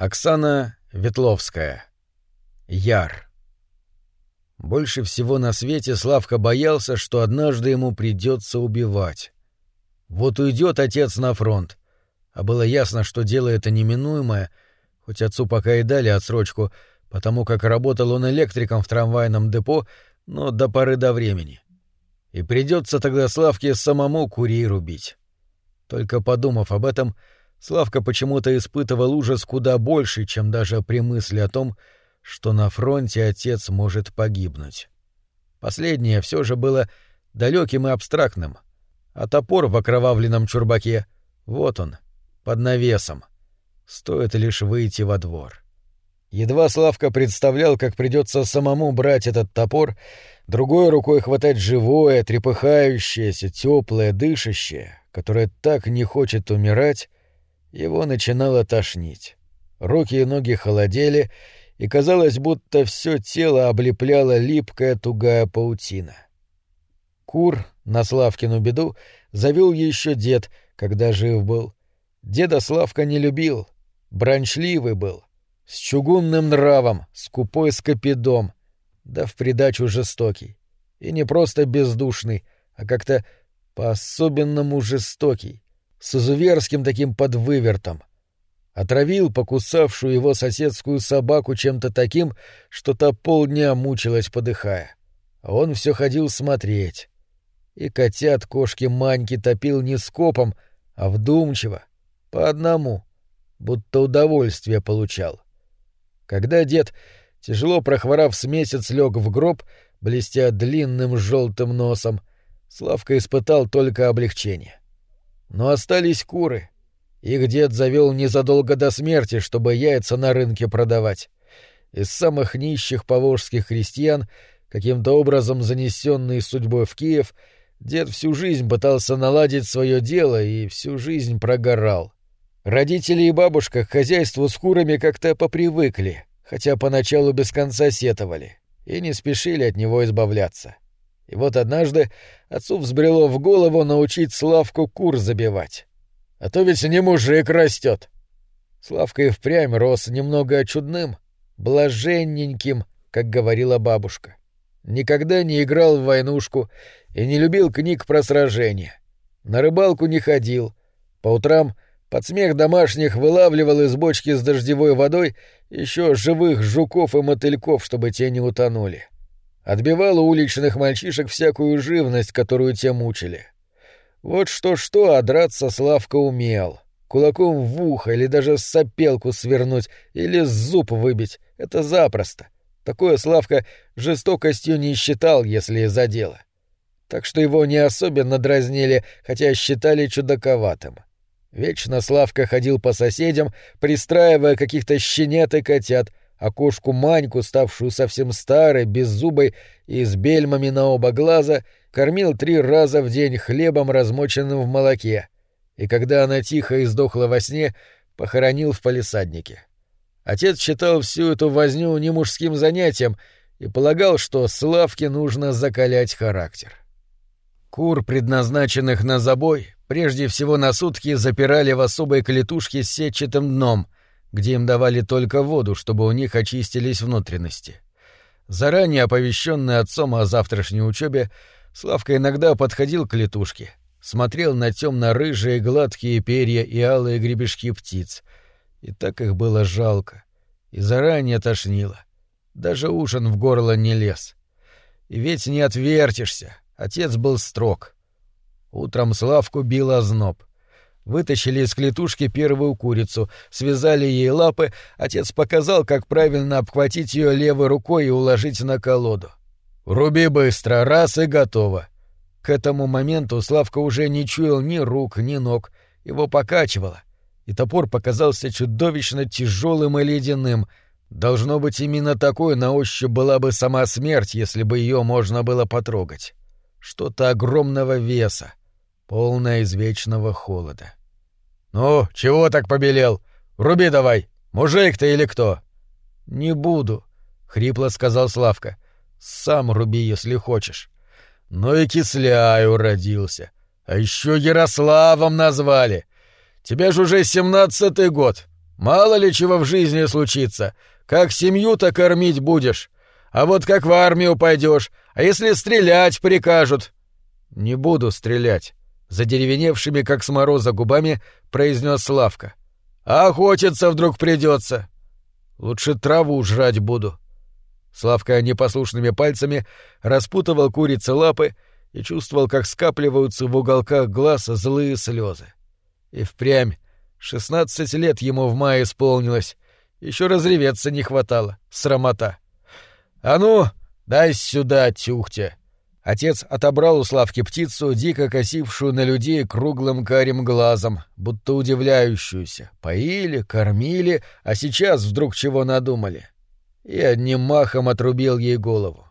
Оксана Ветловская. Яр. Больше всего на свете Славка боялся, что однажды ему придется убивать. Вот уйдет отец на фронт, а было ясно, что дело это неминуемое, хоть отцу пока и дали отсрочку, потому как работал он электриком в трамвайном депо, но до поры до времени. И придется тогда Славке самому курей рубить. Только подумав об этом, Славка почему-то испытывал ужас куда больше, чем даже при мысли о том, что на фронте отец может погибнуть. Последнее все же было далеким и абстрактным. А топор в окровавленном чурбаке — вот он, под навесом. Стоит лишь выйти во двор. Едва Славка представлял, как придется самому брать этот топор, другой рукой хватать живое, трепыхающееся, теплое, дышащее, которое так не хочет умирать, его начинало тошнить. Руки и ноги холодели, и казалось, будто все тело облепляла липкая тугая паутина. Кур, на Славкину беду, завел еще дед, когда жив был. Деда Славка не любил, бранчливый был, с чугунным нравом, скупой скопидом, да в придачу жестокий. И не просто бездушный, а как-то по-особенному жестокий, с изуверским таким подвывертом. Отравил покусавшую его соседскую собаку чем-то таким, что та полдня мучилась, подыхая. Он все ходил смотреть. И котят кошки Маньки топил не скопом, а вдумчиво, по одному, будто удовольствие получал. Когда дед, тяжело прохворав с месяц, лег в гроб, блестя длинным желтым носом, Славка испытал только облегчение. Но остались куры. Их дед завел незадолго до смерти, чтобы яйца на рынке продавать. Из самых нищих поволжских крестьян, каким-то образом занесенный судьбой в Киев, дед всю жизнь пытался наладить свое дело и всю жизнь прогорал. Родители и бабушка к хозяйству с курами как-то попривыкли, хотя поначалу без конца сетовали, и не спешили от него избавляться. И вот однажды отцу взбрело в голову научить Славку кур забивать. А то ведь не мужик растет. Славка и впрямь рос немного чудным, блаженненьким, как говорила бабушка. Никогда не играл в войнушку и не любил книг про сражения. На рыбалку не ходил. По утрам под смех домашних вылавливал из бочки с дождевой водой еще живых жуков и мотыльков, чтобы те не утонули. Отбивал у уличных мальчишек всякую живность, которую те мучили. Вот что-что, а драться Славка умел. Кулаком в ухо или даже сопелку свернуть или зуб выбить — это запросто. Такое Славка жестокостью не считал, если за дело. Так что его не особенно дразнили, хотя считали чудаковатым. Вечно Славка ходил по соседям, пристраивая каких-то щенят и котят, а кошку Маньку, ставшую совсем старой, беззубой и с бельмами на оба глаза, кормил три раза в день хлебом, размоченным в молоке, и когда она тихо и сдохла во сне, похоронил в палисаднике. Отец считал всю эту возню не мужским занятием и полагал, что Славке нужно закалять характер. Кур, предназначенных на забой, прежде всего на сутки запирали в особой клетушке с сетчатым дном — где им давали только воду, чтобы у них очистились внутренности. Заранее оповещенный отцом о завтрашней учебе, Славка иногда подходил к летушке, смотрел на темно-рыжие гладкие перья и алые гребешки птиц. И так их было жалко. И заранее тошнило. Даже ужин в горло не лез. И ведь не отвертишься. Отец был строг. Утром Славку бил озноб. Вытащили из клетушки первую курицу, связали ей лапы, отец показал, как правильно обхватить ее левой рукой и уложить на колоду. «Руби быстро, раз и готово». К этому моменту Славка уже не чуял ни рук, ни ног, его покачивало, и топор показался чудовищно тяжелым и ледяным. Должно быть, именно такой на ощупь была бы сама смерть, если бы ее можно было потрогать. Что-то огромного веса, полное извечного холода. «Ну, чего так побелел? Руби давай! Мужик ты или кто?» «Не буду», — хрипло сказал Славка. «Сам руби, если хочешь». «Ну и кисляю родился. А еще Ярославом назвали. Тебе ж уже семнадцатый год. Мало ли чего в жизни случится. Как семью-то кормить будешь? А вот как в армию пойдешь? А если стрелять прикажут?» «Не буду стрелять», — задеревеневшими, как с мороза губами, произнес Славка. «А охотиться вдруг придется. Лучше траву жрать буду». Славка непослушными пальцами распутывал курицы лапы и чувствовал, как скапливаются в уголках глаз злые слезы. И впрямь шестнадцать лет ему в мае исполнилось. Еще разреветься не хватало. Срамота. «А ну, дай сюда, тюхтя!» Отец отобрал у Славки птицу, дико косившую на людей круглым карим глазом, будто удивляющуюся. Поили, кормили, а сейчас вдруг чего надумали. И одним махом отрубил ей голову.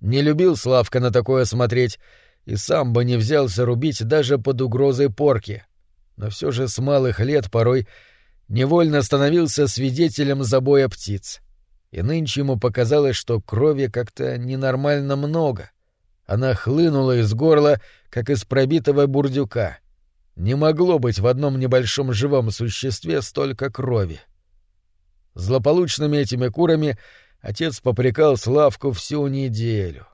Не любил Славка на такое смотреть, и сам бы не взялся рубить даже под угрозой порки. Но все же с малых лет порой невольно становился свидетелем забоя птиц. И нынче ему показалось, что крови как-то ненормально много. Она хлынула из горла, как из пробитого бурдюка. Не могло быть в одном небольшом живом существе столько крови. Злополучными этими курами отец попрекал Славку всю неделю.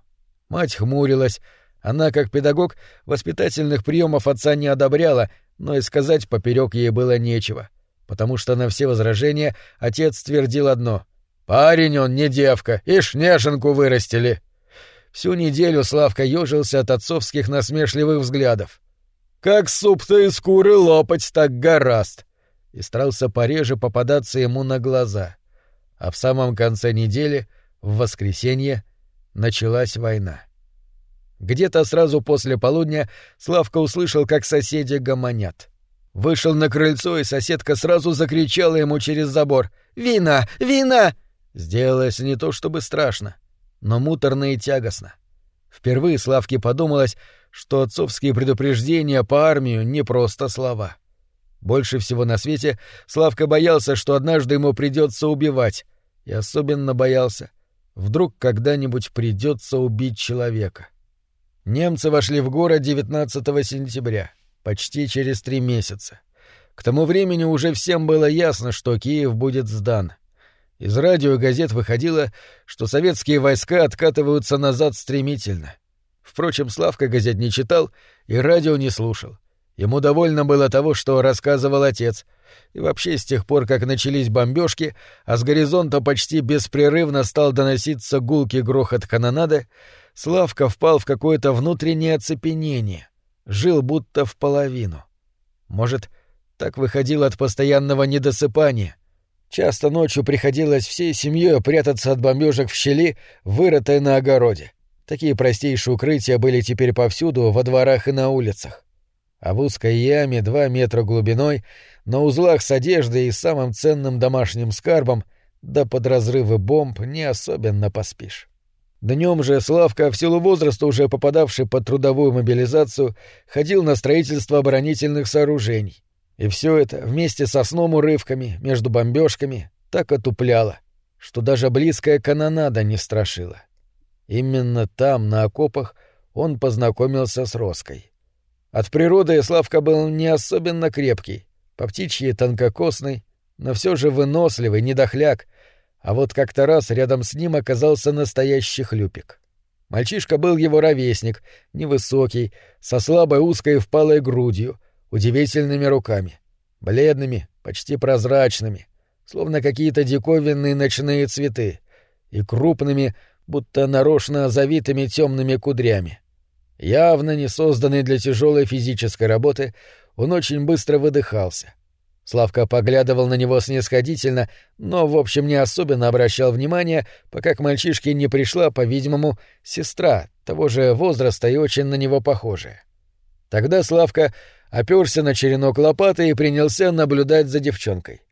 Мать хмурилась, она, как педагог, воспитательных приемов отца не одобряла, но и сказать поперек ей было нечего, потому что на все возражения отец твердил одно — «Парень он, не девка, и шнешенку вырастили». Всю неделю Славка ёжился от отцовских насмешливых взглядов. «Как суп-то из куры лопать так гораст!» и старался пореже попадаться ему на глаза. А в самом конце недели, в воскресенье, началась война. Где-то сразу после полудня Славка услышал, как соседи гомонят. Вышел на крыльцо, и соседка сразу закричала ему через забор «Вина! Вина!» Сделалось не то чтобы страшно, но муторно и тягостно. Впервые Славке подумалось, что отцовские предупреждения по армию не просто слова. Больше всего на свете Славка боялся, что однажды ему придется убивать, и особенно боялся, вдруг когда-нибудь придется убить человека. Немцы вошли в город 19 сентября, почти через три месяца. К тому времени уже всем было ясно, что Киев будет сдан. Из радио и газет выходило, что советские войска откатываются назад стремительно. Впрочем, Славка газет не читал и радио не слушал. Ему довольно было того, что рассказывал отец. И вообще, с тех пор, как начались бомбежки, а с горизонта почти беспрерывно стал доноситься гулкий грохот канонады, Славка впал в какое-то внутреннее оцепенение. Жил будто в половину. Может, так выходил от постоянного недосыпания. Часто ночью приходилось всей семьей прятаться от бомбежек в щели, вырытой на огороде. Такие простейшие укрытия были теперь повсюду, во дворах и на улицах а в узкой яме два метра глубиной, на узлах с одеждой и самым ценным домашним скарбом, да под разрывы бомб не особенно поспишь. Днем же Славка, в силу возраста уже попадавший под трудовую мобилизацию, ходил на строительство оборонительных сооружений. И все это вместе со сном урывками, между бомбежками, так отупляло, что даже близкая канонада не страшила. Именно там, на окопах, он познакомился с Роской. От природы Славка был не особенно крепкий, по птичьи тонкокосный, но все же выносливый, недохляк, а вот как-то раз рядом с ним оказался настоящий хлюпик. Мальчишка был его ровесник, невысокий, со слабой узкой впалой грудью, удивительными руками, бледными, почти прозрачными, словно какие-то диковинные ночные цветы, и крупными, будто нарочно завитыми темными кудрями. Явно не созданный для тяжелой физической работы, он очень быстро выдыхался. Славка поглядывал на него снисходительно, но, в общем, не особенно обращал внимания, пока к мальчишке не пришла, по-видимому, сестра, того же возраста и очень на него похожая. Тогда Славка оперся на черенок лопаты и принялся наблюдать за девчонкой.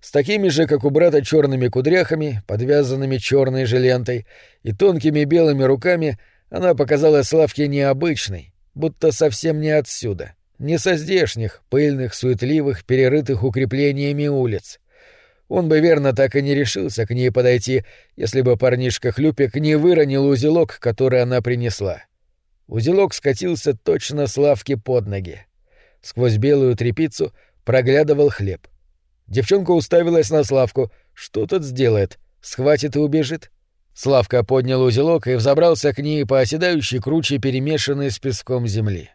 С такими же, как у брата, черными кудряхами, подвязанными черной же лентой, и тонкими белыми руками — она показалась Славке необычной, будто совсем не отсюда, не со здешних, пыльных, суетливых, перерытых укреплениями улиц. Он бы верно так и не решился к ней подойти, если бы парнишка Хлюпик не выронил узелок, который она принесла. Узелок скатился точно Славке под ноги. Сквозь белую трепицу проглядывал хлеб. Девчонка уставилась на Славку. Что тот сделает? Схватит и убежит? Славка поднял узелок и взобрался к ней по оседающей круче, перемешанной с песком земли.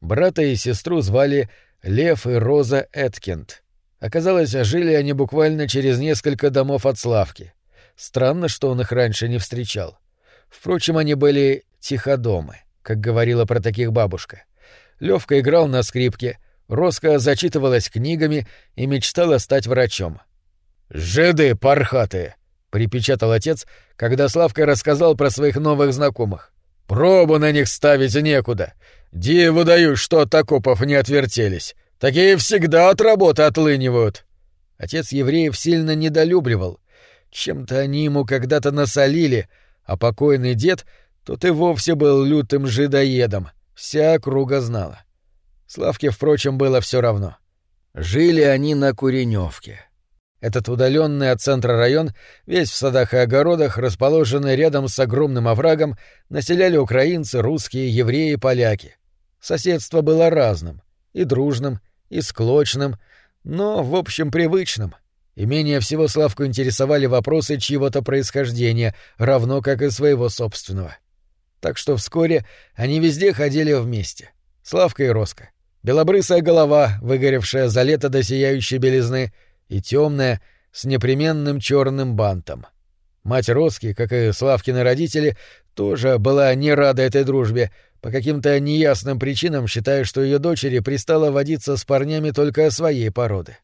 Брата и сестру звали Лев и Роза Эткинд. Оказалось, жили они буквально через несколько домов от Славки. Странно, что он их раньше не встречал. Впрочем, они были тиходомы, как говорила про таких бабушка. Левка играл на скрипке, Роска зачитывалась книгами и мечтала стать врачом. «Жиды пархатые!» — припечатал отец, когда Славка рассказал про своих новых знакомых. «Пробу на них ставить некуда. Диву даю, что от окопов не отвертелись. Такие всегда от работы отлынивают». Отец евреев сильно недолюбливал. Чем-то они ему когда-то насолили, а покойный дед, тот и вовсе был лютым жидоедом, вся округа знала. Славке, впрочем, было все равно. Жили они на Куреневке. Этот удаленный от центра район, весь в садах и огородах, расположенный рядом с огромным оврагом, населяли украинцы, русские, евреи, поляки. Соседство было разным, и дружным, и склочным, но, в общем, привычным. И менее всего Славку интересовали вопросы чьего-то происхождения, равно как и своего собственного. Так что вскоре они везде ходили вместе. Славка и Роско. Белобрысая голова, выгоревшая за лето до сияющей белизны, и темная, с непременным черным бантом. Мать Роски, как и Славкины родители, тоже была не рада этой дружбе, по каким-то неясным причинам считая, что ее дочери пристало водиться с парнями только своей породы.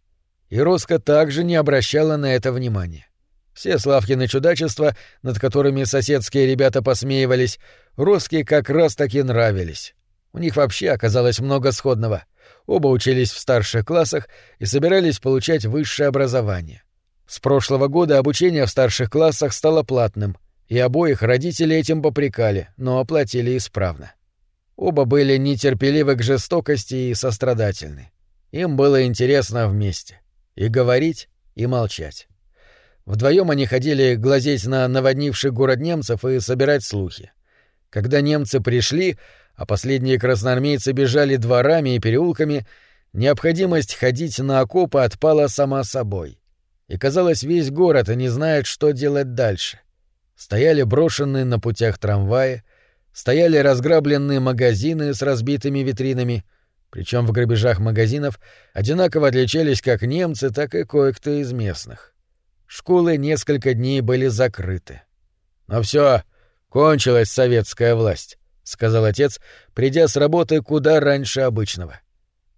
И Роска также не обращала на это внимания. Все Славкины чудачества, над которыми соседские ребята посмеивались, Роске как раз-таки нравились. У них вообще оказалось много сходного. Оба учились в старших классах и собирались получать высшее образование. С прошлого года обучение в старших классах стало платным, и обоих родители этим попрекали, но оплатили исправно. Оба были нетерпеливы к жестокости и сострадательны. Им было интересно вместе. И говорить, и молчать. Вдвоем они ходили глазеть на наводнивший город немцев и собирать слухи. Когда немцы пришли, а последние красноармейцы бежали дворами и переулками, необходимость ходить на окопы отпала сама собой. И, казалось, весь город не знает, что делать дальше. Стояли брошенные на путях трамваи, стояли разграбленные магазины с разбитыми витринами, причем в грабежах магазинов одинаково отличались как немцы, так и кое-кто из местных. Школы несколько дней были закрыты. Но все, кончилась советская власть, сказал отец, придя с работы куда раньше обычного.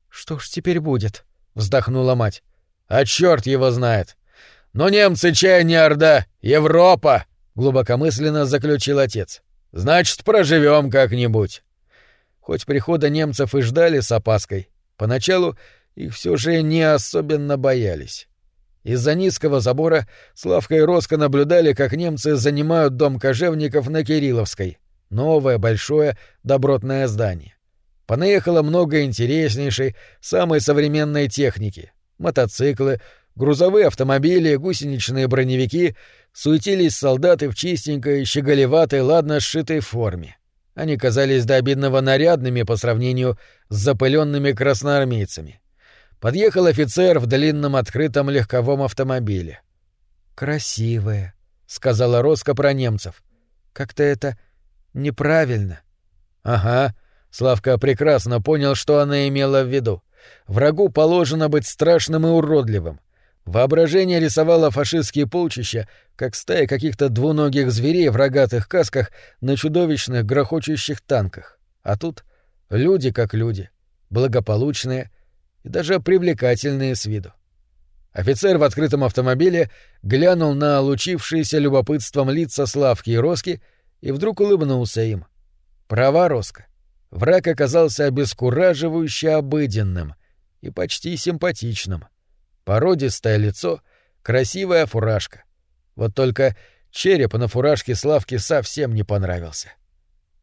Что ж теперь будет? вздохнула мать. А черт его знает. Но немцы чай не орда, Европа, глубокомысленно заключил отец. Значит, проживем как-нибудь. Хоть прихода немцев и ждали с опаской, поначалу их все же не особенно боялись. Из-за низкого забора Славка и Роско наблюдали, как немцы занимают дом кожевников на Кирилловской. Новое, большое, добротное здание. Понаехало много интереснейшей, самой современной техники. Мотоциклы, грузовые автомобили, гусеничные броневики, суетились солдаты в чистенькой, щеголеватой, ладно сшитой форме. Они казались до обидного нарядными по сравнению с запыленными красноармейцами. Подъехал офицер в длинном открытом легковом автомобиле. «Красивые», — сказала Роско про немцев. «Как-то это неправильно». «Ага», — Славка прекрасно понял, что она имела в виду. «Врагу положено быть страшным и уродливым. Воображение рисовало фашистские полчища, как стаи каких-то двуногих зверей в рогатых касках на чудовищных грохочущих танках. А тут люди как люди, благополучные и даже привлекательные с виду. Офицер в открытом автомобиле глянул на лучившиеся любопытством лица Славки и Роски и вдруг улыбнулся им. Права Роска. Враг оказался обескураживающе обыденным и почти симпатичным — Породистое лицо, красивая фуражка. Вот только череп на фуражке Славки совсем не понравился.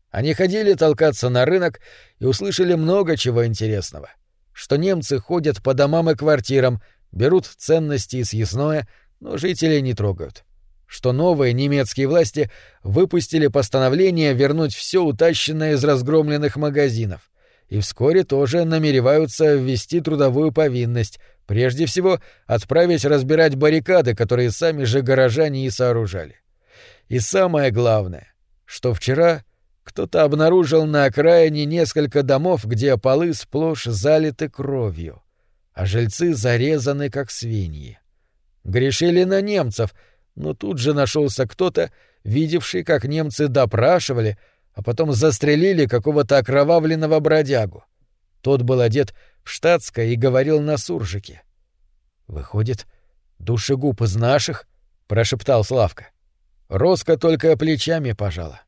Они ходили толкаться на рынок и услышали много чего интересного. Что немцы ходят по домам и квартирам, берут ценности и съестное, но жителей не трогают. Что новые немецкие власти выпустили постановление вернуть все утащенное из разгромленных магазинов, и вскоре тоже намереваются ввести трудовую повинность, Прежде всего, отправить разбирать баррикады, которые сами же горожане и сооружали. И самое главное, что вчера кто-то обнаружил на окраине несколько домов, где полы сплошь залиты кровью, а жильцы зарезаны как свиньи. Грешили на немцев, но тут же нашелся кто-то, видевший, как немцы допрашивали, а потом застрелили какого-то окровавленного бродягу. Тот был одет в штатское и говорил на суржике. «Выходит, душегуб из наших?» — прошептал Славка. Роска только плечами пожала.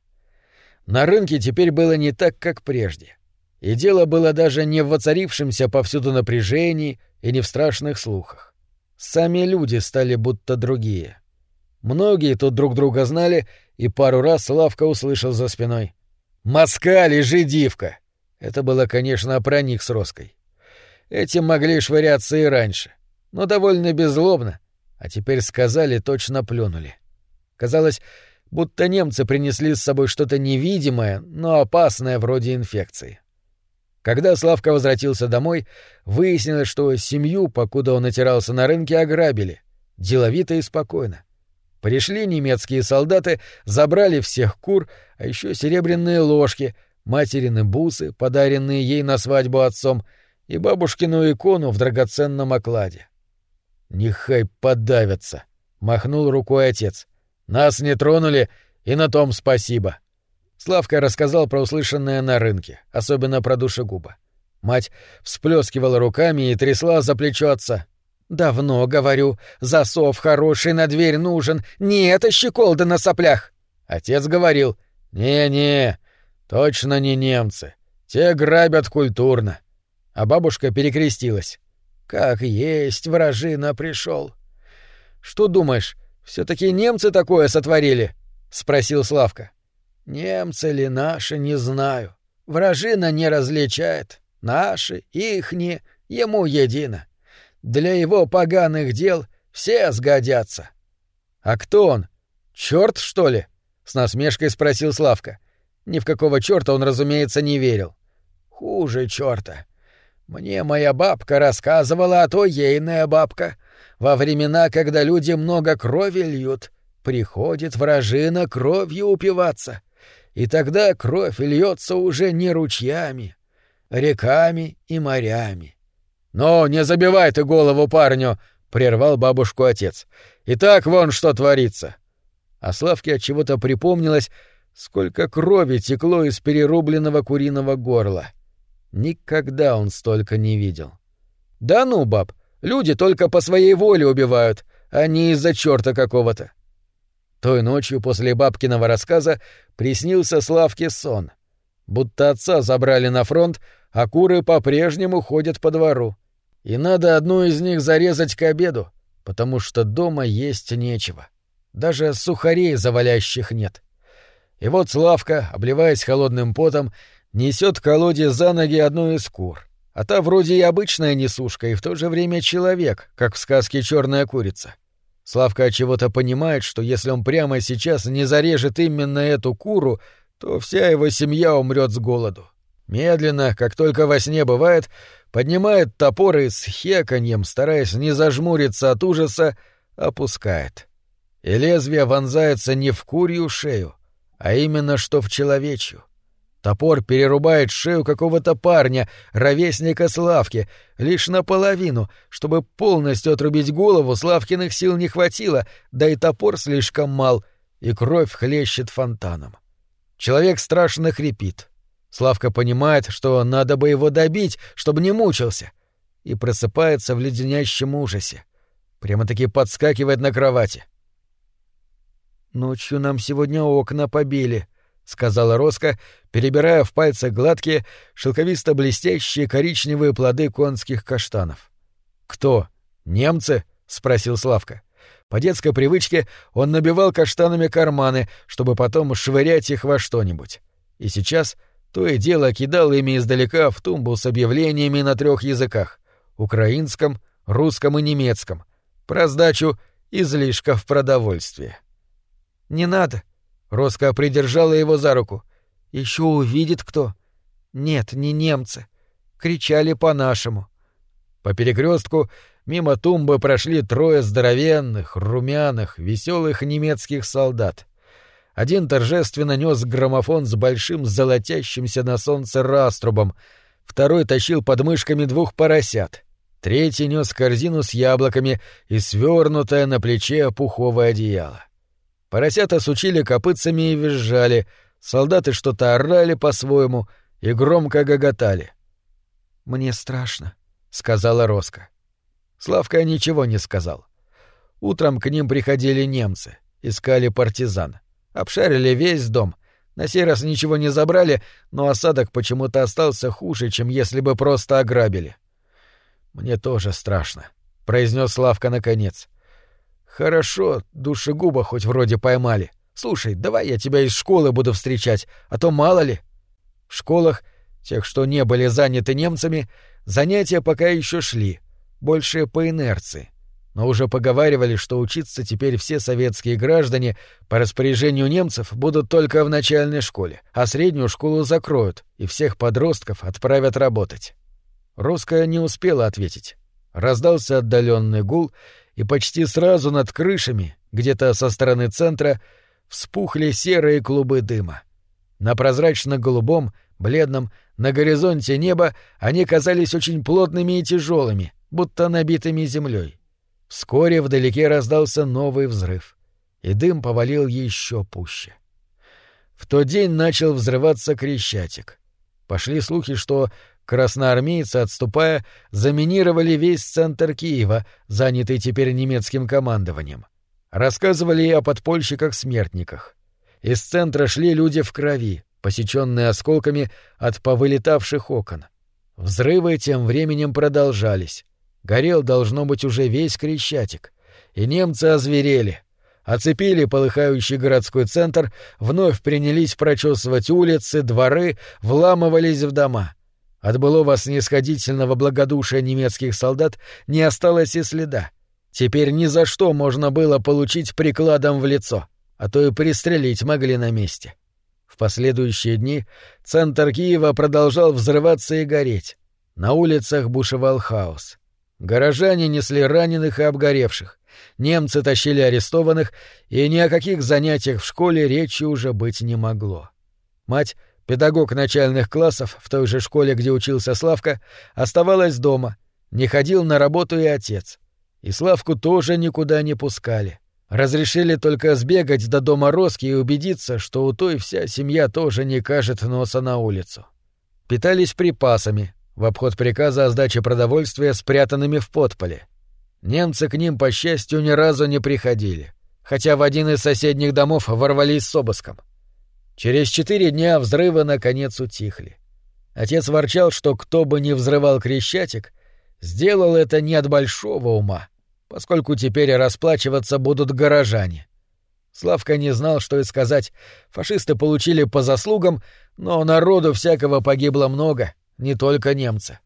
На рынке теперь было не так, как прежде. И дело было даже не в воцарившемся повсюду напряжении и не в страшных слухах. Сами люди стали будто другие. Многие тут друг друга знали, и пару раз Славка услышал за спиной. «Москаль и жидивка!» Это было, конечно, про них с Роской. Этим могли швыряться и раньше, но довольно беззлобно, а теперь сказали, точно плюнули. Казалось, будто немцы принесли с собой что-то невидимое, но опасное вроде инфекции. Когда Славка возвратился домой, выяснилось, что семью, покуда он отирался на рынке, ограбили. Деловито и спокойно. Пришли немецкие солдаты, забрали всех кур, а еще серебряные ложки, материны бусы, подаренные ей на свадьбу отцом, и бабушкину икону в драгоценном окладе. «Нехай подавятся», — махнул рукой отец. «Нас не тронули, и на том спасибо». Славка рассказал про услышанное на рынке, особенно про душегуба. Мать всплескивала руками и трясла за плечо отца. «Давно, говорю, засов хороший на дверь нужен, не это щеколда на соплях!» Отец говорил, «Не-не, точно не немцы, те грабят культурно». А бабушка перекрестилась. «Как есть, вражина пришел. «Что думаешь, все таки немцы такое сотворили?» — спросил Славка. «Немцы ли наши, не знаю. Вражина не различает. Наши, ихни, ему едино. Для его поганых дел все сгодятся. А кто он? Черт, что ли? С насмешкой спросил Славка. Ни в какого черта он, разумеется, не верил. Хуже черта. Мне моя бабка рассказывала, а то ейная бабка. Во времена, когда люди много крови льют, приходит вражина кровью упиваться. И тогда кровь льется уже не ручьями, реками и морями. «Ну, не забивай ты голову парню!» — прервал бабушку отец. «И так вон что творится!» А Славке от чего-то припомнилось, сколько крови текло из перерубленного куриного горла. Никогда он столько не видел. «Да ну, баб, люди только по своей воле убивают, а не из-за черта какого-то». Той ночью после бабкиного рассказа приснился Славке сон. Будто отца забрали на фронт, а куры по-прежнему ходят по двору и надо одну из них зарезать к обеду, потому что дома есть нечего. Даже сухарей завалящих нет. И вот Славка, обливаясь холодным потом, несет к колоде за ноги одну из кур. А та вроде и обычная несушка, и в то же время человек, как в сказке Черная курица. Славка от чего-то понимает, что если он прямо сейчас не зарежет именно эту куру, то вся его семья умрет с голоду. Медленно, как только во сне бывает, поднимает топор и с хеканьем, стараясь не зажмуриться от ужаса, опускает. И лезвие вонзается не в курью шею, а именно что в человечью. Топор перерубает шею какого-то парня, ровесника Славки, лишь наполовину, чтобы полностью отрубить голову Славкиных сил не хватило, да и топор слишком мал, и кровь хлещет фонтаном. Человек страшно хрипит. Славка понимает, что надо бы его добить, чтобы не мучился, и просыпается в леденящем ужасе. Прямо-таки подскакивает на кровати. «Ночью нам сегодня окна побили», — сказала Роско, перебирая в пальцах гладкие, шелковисто-блестящие коричневые плоды конских каштанов. «Кто? Немцы?» — спросил Славка. По детской привычке он набивал каштанами карманы, чтобы потом швырять их во что-нибудь. И сейчас то и дело кидал ими издалека в тумбу с объявлениями на трех языках — украинском, русском и немецком, про сдачу излишков продовольствия. «Не надо!» — Роско придержала его за руку. Еще увидит кто?» «Нет, не немцы. Кричали по-нашему». По перекрестку мимо тумбы прошли трое здоровенных, румяных, веселых немецких солдат. Один торжественно нес граммофон с большим золотящимся на солнце раструбом, второй тащил под мышками двух поросят, третий нес корзину с яблоками и свернутое на плече пуховое одеяло. Поросята сучили копытцами и визжали, солдаты что-то орали по-своему и громко гоготали. «Мне страшно», — сказала Роска. Славка ничего не сказал. Утром к ним приходили немцы, искали партизан. Обшарили весь дом. На сей раз ничего не забрали, но осадок почему-то остался хуже, чем если бы просто ограбили. «Мне тоже страшно», — произнес Славка наконец. «Хорошо, душегуба хоть вроде поймали. Слушай, давай я тебя из школы буду встречать, а то мало ли». В школах, тех, что не были заняты немцами, занятия пока еще шли, больше по инерции. Но уже поговаривали, что учиться теперь все советские граждане по распоряжению немцев будут только в начальной школе, а среднюю школу закроют и всех подростков отправят работать. Русская не успела ответить. Раздался отдаленный гул, и почти сразу над крышами, где-то со стороны центра, вспухли серые клубы дыма. На прозрачно-голубом, бледном, на горизонте неба они казались очень плотными и тяжелыми, будто набитыми землей. Вскоре вдалеке раздался новый взрыв, и дым повалил еще пуще. В тот день начал взрываться Крещатик. Пошли слухи, что Красноармейцы, отступая, заминировали весь центр Киева, занятый теперь немецким командованием. Рассказывали и о подпольщиках-смертниках. Из центра шли люди в крови, посеченные осколками от повылетавших окон. Взрывы тем временем продолжались. Горел, должно быть, уже весь Крещатик. И немцы озверели. Оцепили полыхающий городской центр, вновь принялись прочесывать улицы, дворы, вламывались в дома — от былого снисходительного благодушия немецких солдат не осталось и следа. Теперь ни за что можно было получить прикладом в лицо, а то и пристрелить могли на месте. В последующие дни центр Киева продолжал взрываться и гореть. На улицах бушевал хаос. Горожане несли раненых и обгоревших. Немцы тащили арестованных, и ни о каких занятиях в школе речи уже быть не могло. Мать Педагог начальных классов в той же школе, где учился Славка, оставалась дома. Не ходил на работу и отец. И Славку тоже никуда не пускали. Разрешили только сбегать до дома Роски и убедиться, что у той вся семья тоже не кажет носа на улицу. Питались припасами, в обход приказа о сдаче продовольствия, спрятанными в подполе. Немцы к ним, по счастью, ни разу не приходили, хотя в один из соседних домов ворвались с обыском. Через четыре дня взрывы наконец утихли. Отец ворчал, что кто бы ни взрывал Крещатик, сделал это не от большого ума, поскольку теперь расплачиваться будут горожане. Славка не знал, что и сказать. Фашисты получили по заслугам, но народу всякого погибло много, не только немцы.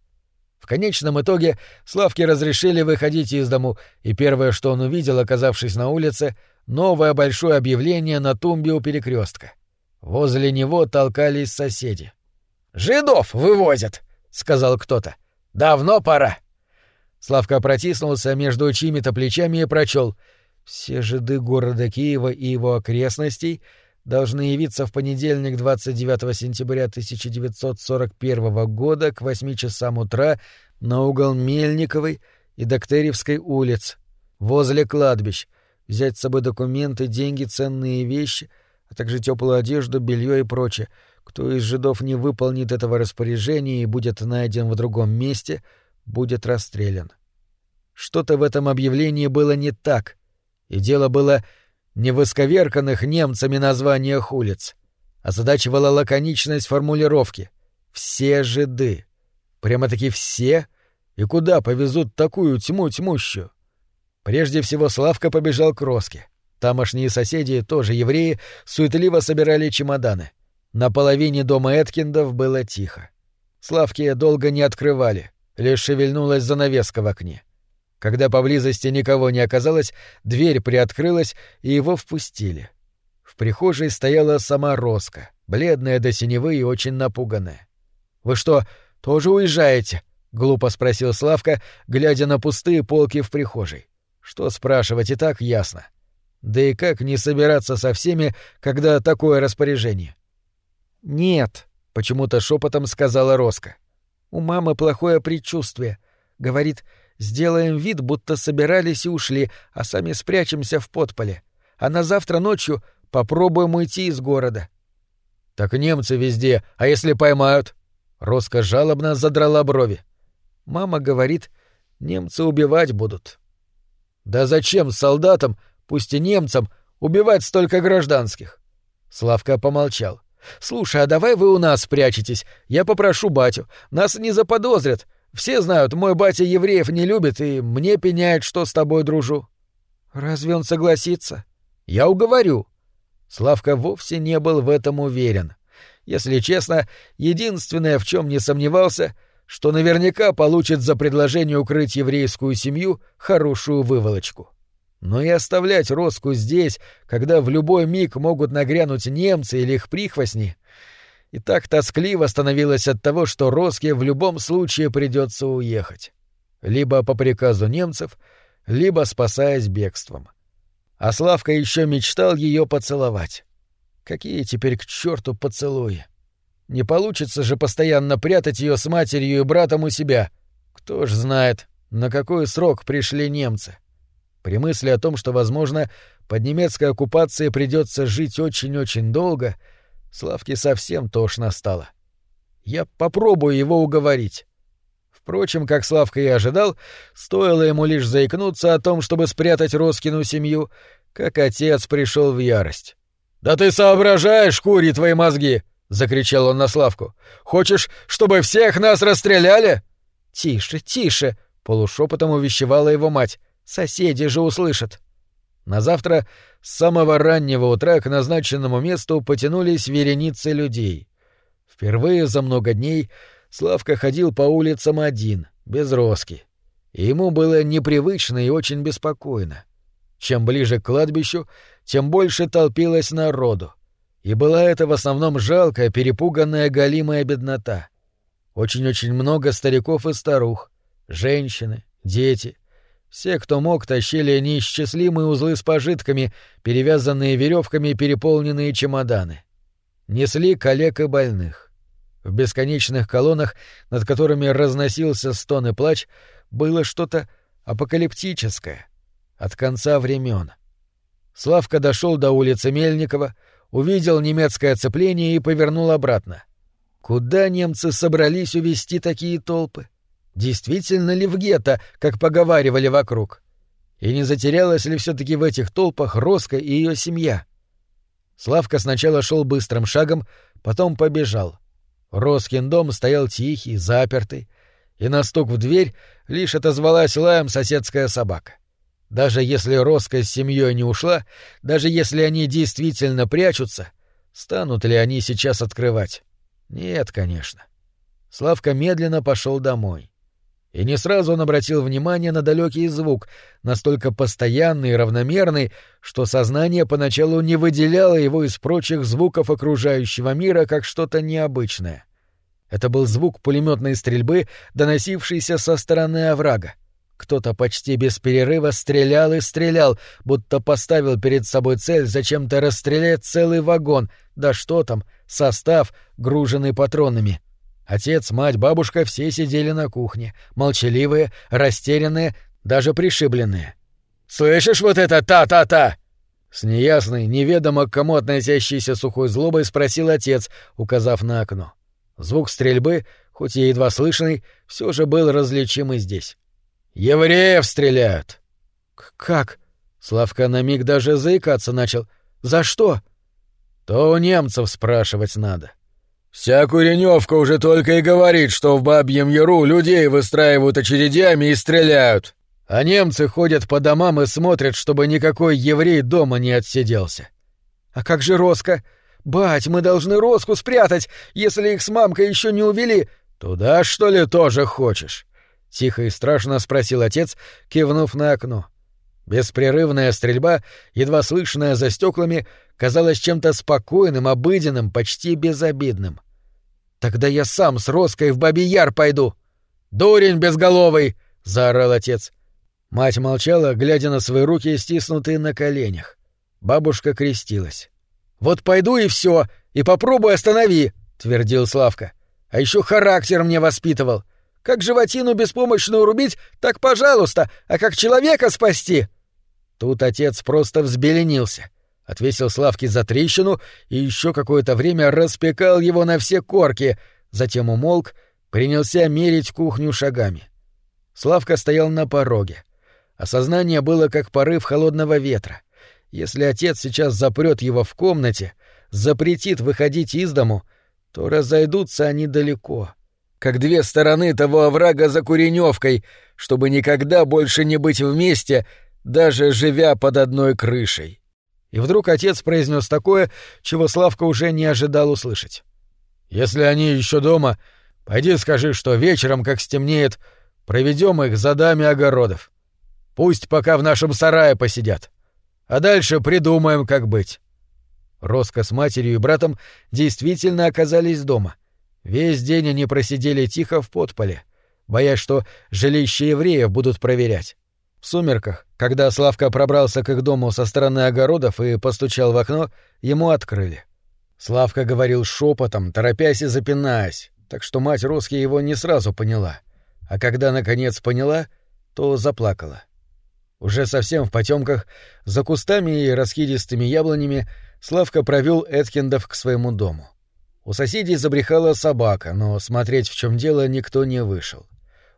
В конечном итоге Славке разрешили выходить из дому, и первое, что он увидел, оказавшись на улице, новое большое объявление на тумбе у перекрестка. Возле него толкались соседи. «Жидов вывозят!» — сказал кто-то. «Давно пора!» Славка протиснулся между чьими-то плечами и прочел. «Все жиды города Киева и его окрестностей должны явиться в понедельник 29 сентября 1941 года к 8 часам утра на угол Мельниковой и Доктеревской улиц, возле кладбищ, взять с собой документы, деньги, ценные вещи — а также теплую одежду, белье и прочее. Кто из жидов не выполнит этого распоряжения и будет найден в другом месте, будет расстрелян. Что-то в этом объявлении было не так, и дело было не в исковерканных немцами названиях улиц, а задачивала лаконичность формулировки «все жиды». Прямо-таки все? И куда повезут такую тьму тьмущую? Прежде всего Славка побежал к Роске. Тамошние соседи, тоже евреи, суетливо собирали чемоданы. На половине дома Эткиндов было тихо. Славки долго не открывали, лишь шевельнулась занавеска в окне. Когда поблизости никого не оказалось, дверь приоткрылась, и его впустили. В прихожей стояла сама Роска, бледная до синевы и очень напуганная. «Вы что, тоже уезжаете?» — глупо спросил Славка, глядя на пустые полки в прихожей. Что спрашивать и так ясно. Да и как не собираться со всеми, когда такое распоряжение? «Нет», — почему-то шепотом сказала Роска. «У мамы плохое предчувствие. Говорит, сделаем вид, будто собирались и ушли, а сами спрячемся в подполе. А на завтра ночью попробуем уйти из города». «Так немцы везде, а если поймают?» Роска жалобно задрала брови. «Мама говорит, немцы убивать будут». «Да зачем солдатам, пусть и немцам, убивать столько гражданских?» Славка помолчал. «Слушай, а давай вы у нас спрячетесь. Я попрошу батю. Нас не заподозрят. Все знают, мой батя евреев не любит и мне пеняет, что с тобой дружу». «Разве он согласится?» «Я уговорю». Славка вовсе не был в этом уверен. Если честно, единственное, в чем не сомневался, что наверняка получит за предложение укрыть еврейскую семью хорошую выволочку. Но и оставлять Роску здесь, когда в любой миг могут нагрянуть немцы или их прихвостни, и так тоскливо становилось от того, что Роске в любом случае придется уехать. Либо по приказу немцев, либо спасаясь бегством. А Славка еще мечтал ее поцеловать. Какие теперь к черту поцелуи? Не получится же постоянно прятать ее с матерью и братом у себя. Кто ж знает, на какой срок пришли немцы. При мысли о том, что, возможно, под немецкой оккупацией придется жить очень-очень долго, Славке совсем тошно стало. Я попробую его уговорить. Впрочем, как Славка и ожидал, стоило ему лишь заикнуться о том, чтобы спрятать Роскину семью, как отец пришел в ярость. «Да ты соображаешь, кури твои мозги!» — закричал он на Славку. «Хочешь, чтобы всех нас расстреляли?» «Тише, тише!» — полушепотом увещевала его мать. Соседи же услышат. На завтра с самого раннего утра к назначенному месту потянулись вереницы людей. Впервые за много дней Славка ходил по улицам один, без роски. И ему было непривычно и очень беспокойно. Чем ближе к кладбищу, тем больше толпилось народу. И была это в основном жалкая, перепуганная, голимая беднота. Очень-очень много стариков и старух, женщины, дети, все, кто мог, тащили неисчислимые узлы с пожитками, перевязанные веревками переполненные чемоданы. Несли коллег и больных. В бесконечных колоннах, над которыми разносился стон и плач, было что-то апокалиптическое. От конца времен. Славка дошел до улицы Мельникова, увидел немецкое оцепление и повернул обратно. Куда немцы собрались увести такие толпы? Действительно ли в гетто, как поговаривали вокруг? И не затерялась ли все-таки в этих толпах Роска и ее семья? Славка сначала шел быстрым шагом, потом побежал. Роскин дом стоял тихий, запертый, и на стук в дверь лишь отозвалась лаем соседская собака. Даже если Роска с семьей не ушла, даже если они действительно прячутся, станут ли они сейчас открывать? Нет, конечно. Славка медленно пошел домой. И не сразу он обратил внимание на далекий звук, настолько постоянный и равномерный, что сознание поначалу не выделяло его из прочих звуков окружающего мира как что-то необычное. Это был звук пулеметной стрельбы, доносившийся со стороны оврага. Кто-то почти без перерыва стрелял и стрелял, будто поставил перед собой цель зачем-то расстрелять целый вагон, да что там, состав, груженный патронами. — Отец, мать, бабушка все сидели на кухне, молчаливые, растерянные, даже пришибленные. «Слышишь вот это та-та-та?» С неясной, неведомо к кому относящейся сухой злобой спросил отец, указав на окно. Звук стрельбы, хоть и едва слышный, все же был различим и здесь. «Евреев стреляют!» «Как?» Славка на миг даже заикаться начал. «За что?» «То у немцев спрашивать надо. Вся Куреневка уже только и говорит, что в Бабьем Яру людей выстраивают очередями и стреляют. А немцы ходят по домам и смотрят, чтобы никакой еврей дома не отсиделся. А как же Роско? Бать, мы должны Роску спрятать, если их с мамкой еще не увели. Туда, что ли, тоже хочешь? Тихо и страшно спросил отец, кивнув на окно. Беспрерывная стрельба, едва слышная за стеклами, казалась чем-то спокойным, обыденным, почти безобидным. «Тогда я сам с Роской в Бабий Яр пойду!» «Дурень безголовый!» — заорал отец. Мать молчала, глядя на свои руки, стиснутые на коленях. Бабушка крестилась. «Вот пойду и все, и попробуй останови!» — твердил Славка. «А еще характер мне воспитывал. Как животину беспомощно урубить, так пожалуйста, а как человека спасти!» Тут отец просто взбеленился, отвесил Славке за трещину и еще какое-то время распекал его на все корки, затем умолк, принялся мерить кухню шагами. Славка стоял на пороге. Осознание было как порыв холодного ветра. Если отец сейчас запрет его в комнате, запретит выходить из дому, то разойдутся они далеко, как две стороны того оврага за Куреневкой, чтобы никогда больше не быть вместе, даже живя под одной крышей. И вдруг отец произнес такое, чего Славка уже не ожидал услышать. «Если они еще дома, пойди скажи, что вечером, как стемнеет, проведем их за дами огородов. Пусть пока в нашем сарае посидят. А дальше придумаем, как быть». Роско с матерью и братом действительно оказались дома. Весь день они просидели тихо в подполе, боясь, что жилища евреев будут проверять. В сумерках, когда Славка пробрался к их дому со стороны огородов и постучал в окно, ему открыли. Славка говорил шепотом, торопясь и запинаясь, так что мать Роски его не сразу поняла. А когда наконец поняла, то заплакала. Уже совсем в потемках, за кустами и раскидистыми яблонями, Славка провел Эткиндов к своему дому. У соседей забрехала собака, но смотреть, в чем дело, никто не вышел.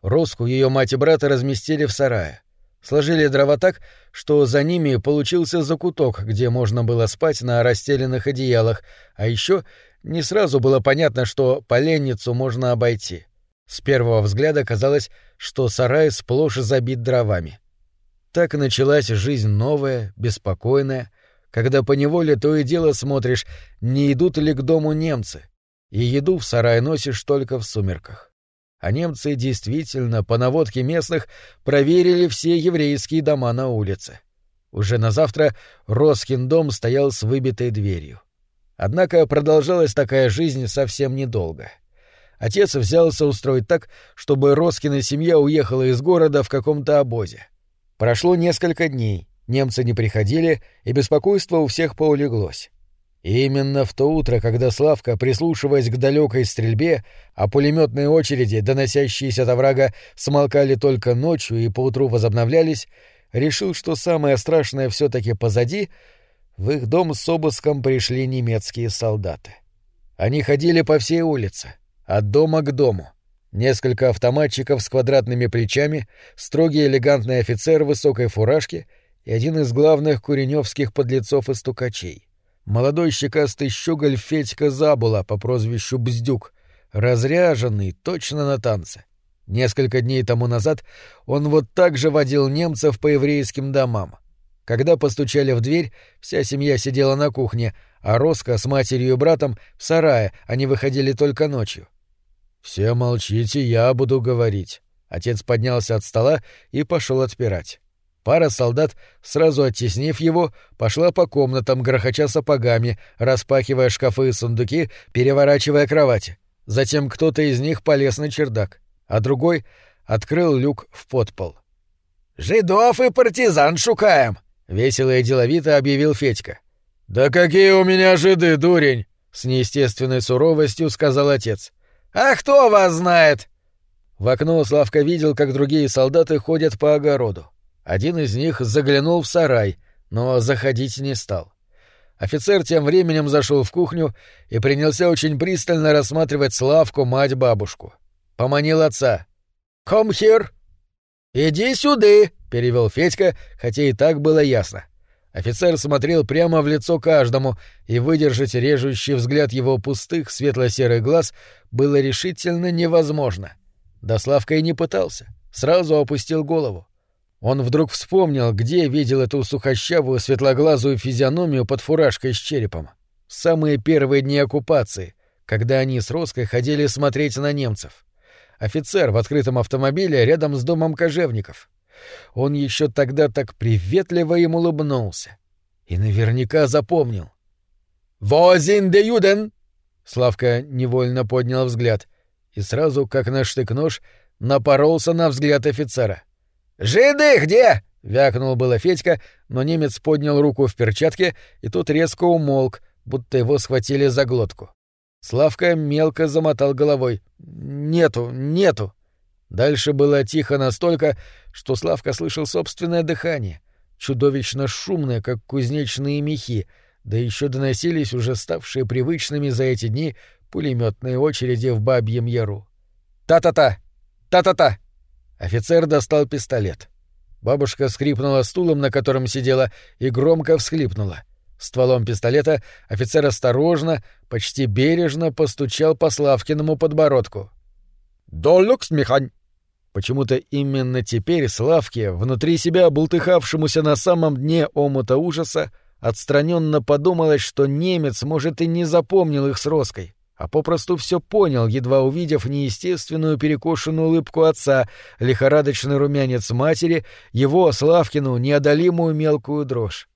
Роску ее мать и брата разместили в сарае. Сложили дрова так, что за ними получился закуток, где можно было спать на расстеленных одеялах, а еще не сразу было понятно, что поленницу можно обойти. С первого взгляда казалось, что сарай сплошь забит дровами. Так началась жизнь новая, беспокойная, когда поневоле то и дело смотришь, не идут ли к дому немцы, и еду в сарай носишь только в сумерках. А немцы действительно, по наводке местных, проверили все еврейские дома на улице. Уже на завтра Роскин дом стоял с выбитой дверью. Однако продолжалась такая жизнь совсем недолго. Отец взялся устроить так, чтобы Роскина семья уехала из города в каком-то обозе. Прошло несколько дней — Немцы не приходили, и беспокойство у всех поулеглось. И именно в то утро, когда Славка, прислушиваясь к далекой стрельбе, а пулеметные очереди, доносящиеся от врага, смолкали только ночью и поутру возобновлялись, решил, что самое страшное все таки позади, в их дом с обыском пришли немецкие солдаты. Они ходили по всей улице, от дома к дому. Несколько автоматчиков с квадратными плечами, строгий элегантный офицер в высокой фуражке — и один из главных куреневских подлецов и стукачей. Молодой щекастый щеголь Федька Забула по прозвищу Бздюк, разряженный точно на танце. Несколько дней тому назад он вот так же водил немцев по еврейским домам. Когда постучали в дверь, вся семья сидела на кухне, а Роско с матерью и братом в сарае, они выходили только ночью. «Все молчите, я буду говорить». Отец поднялся от стола и пошел отпирать. Пара солдат, сразу оттеснив его, пошла по комнатам, грохоча сапогами, распахивая шкафы и сундуки, переворачивая кровати. Затем кто-то из них полез на чердак, а другой открыл люк в подпол. «Жидов и партизан шукаем!» — весело и деловито объявил Федька. «Да какие у меня жиды, дурень!» — с неестественной суровостью сказал отец. «А кто вас знает?» В окно Славка видел, как другие солдаты ходят по огороду. Один из них заглянул в сарай, но заходить не стал. Офицер тем временем зашел в кухню и принялся очень пристально рассматривать Славку, мать-бабушку. Поманил отца. «Come here!» «Иди сюда!» — перевел Федька, хотя и так было ясно. Офицер смотрел прямо в лицо каждому, и выдержать режущий взгляд его пустых светло-серых глаз было решительно невозможно. Да Славка и не пытался, сразу опустил голову. Он вдруг вспомнил, где видел эту сухощавую светлоглазую физиономию под фуражкой с черепом. В самые первые дни оккупации, когда они с Роской ходили смотреть на немцев. Офицер в открытом автомобиле рядом с домом кожевников. Он еще тогда так приветливо им улыбнулся. И наверняка запомнил. «Возин де Юден!» Славка невольно поднял взгляд и сразу, как на штык-нож, напоролся на взгляд офицера. «Жиды где?» — вякнул было Федька, но немец поднял руку в перчатке, и тот резко умолк, будто его схватили за глотку. Славка мелко замотал головой. «Нету, нету!» Дальше было тихо настолько, что Славка слышал собственное дыхание, чудовищно шумное, как кузнечные мехи, да еще доносились уже ставшие привычными за эти дни пулеметные очереди в Бабьем Яру. «Та-та-та! Та-та-та!» Офицер достал пистолет. Бабушка скрипнула стулом, на котором сидела, и громко всхлипнула. Стволом пистолета офицер осторожно, почти бережно постучал по Славкиному подбородку. «Долюкс, механь!» Почему-то именно теперь Славке, внутри себя бултыхавшемуся на самом дне омута ужаса, отстраненно подумалось, что немец, может, и не запомнил их с Роской, а попросту все понял, едва увидев неестественную перекошенную улыбку отца, лихорадочный румянец матери, его, Славкину, неодолимую мелкую дрожь.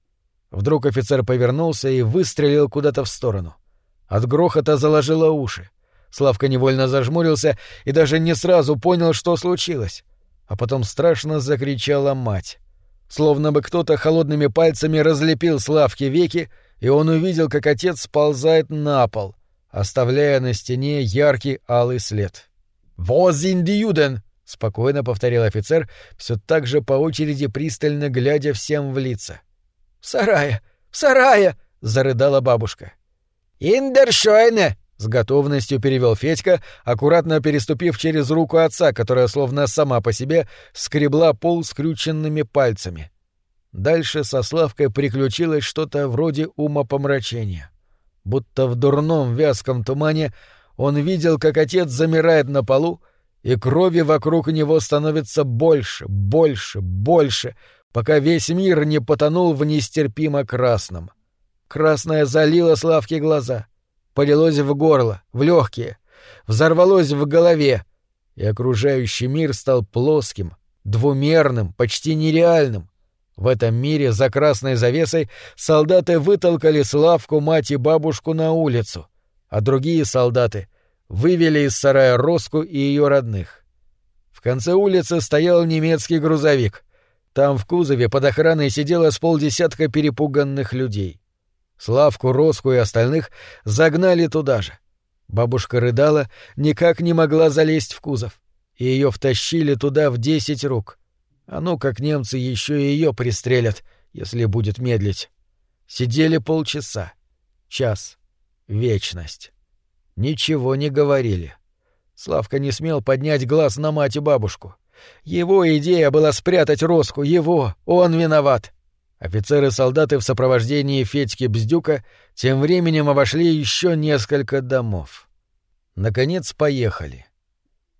Вдруг офицер повернулся и выстрелил куда-то в сторону. От грохота заложило уши. Славка невольно зажмурился и даже не сразу понял, что случилось. А потом страшно закричала мать. Словно бы кто-то холодными пальцами разлепил Славке веки, и он увидел, как отец сползает на пол, оставляя на стене яркий алый след. «Возин Юден!» — спокойно повторил офицер, все так же по очереди пристально глядя всем в лица. «В сарае! В сарае!» — зарыдала бабушка. «Индершойне!» С готовностью перевел Федька, аккуратно переступив через руку отца, которая словно сама по себе скребла пол скрюченными пальцами. Дальше со Славкой приключилось что-то вроде умопомрачения. Будто в дурном вязком тумане он видел, как отец замирает на полу, и крови вокруг него становится больше, больше, больше, пока весь мир не потонул в нестерпимо красном. Красное залило Славке глаза — полилось в горло, в легкие, взорвалось в голове, и окружающий мир стал плоским, двумерным, почти нереальным. В этом мире за красной завесой солдаты вытолкали Славку, мать и бабушку на улицу, а другие солдаты вывели из сарая Роску и ее родных. В конце улицы стоял немецкий грузовик. Там в кузове под охраной сидело с полдесятка перепуганных людей. Славку, Роску и остальных загнали туда же. Бабушка рыдала, никак не могла залезть в кузов, и ее втащили туда в десять рук. А ну, как немцы еще и ее пристрелят, если будет медлить. Сидели полчаса, час, вечность. Ничего не говорили. Славка не смел поднять глаз на мать и бабушку. Его идея была спрятать Роску, его, он виноват. Офицеры-солдаты в сопровождении Федьки Бздюка тем временем обошли еще несколько домов. Наконец поехали.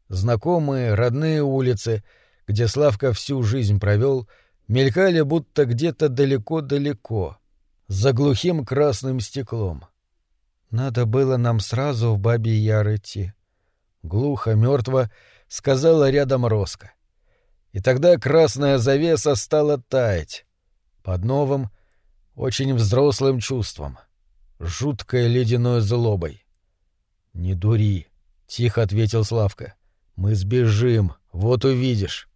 Знакомые, родные улицы, где Славка всю жизнь провел, мелькали будто где-то далеко-далеко, за глухим красным стеклом. Надо было нам сразу в Бабий Яр идти. Глухо, мертво сказала рядом Роско. И тогда красная завеса стала таять под новым, очень взрослым чувством, жуткой ледяной злобой. «Не дури», — тихо ответил Славка. «Мы сбежим, вот увидишь».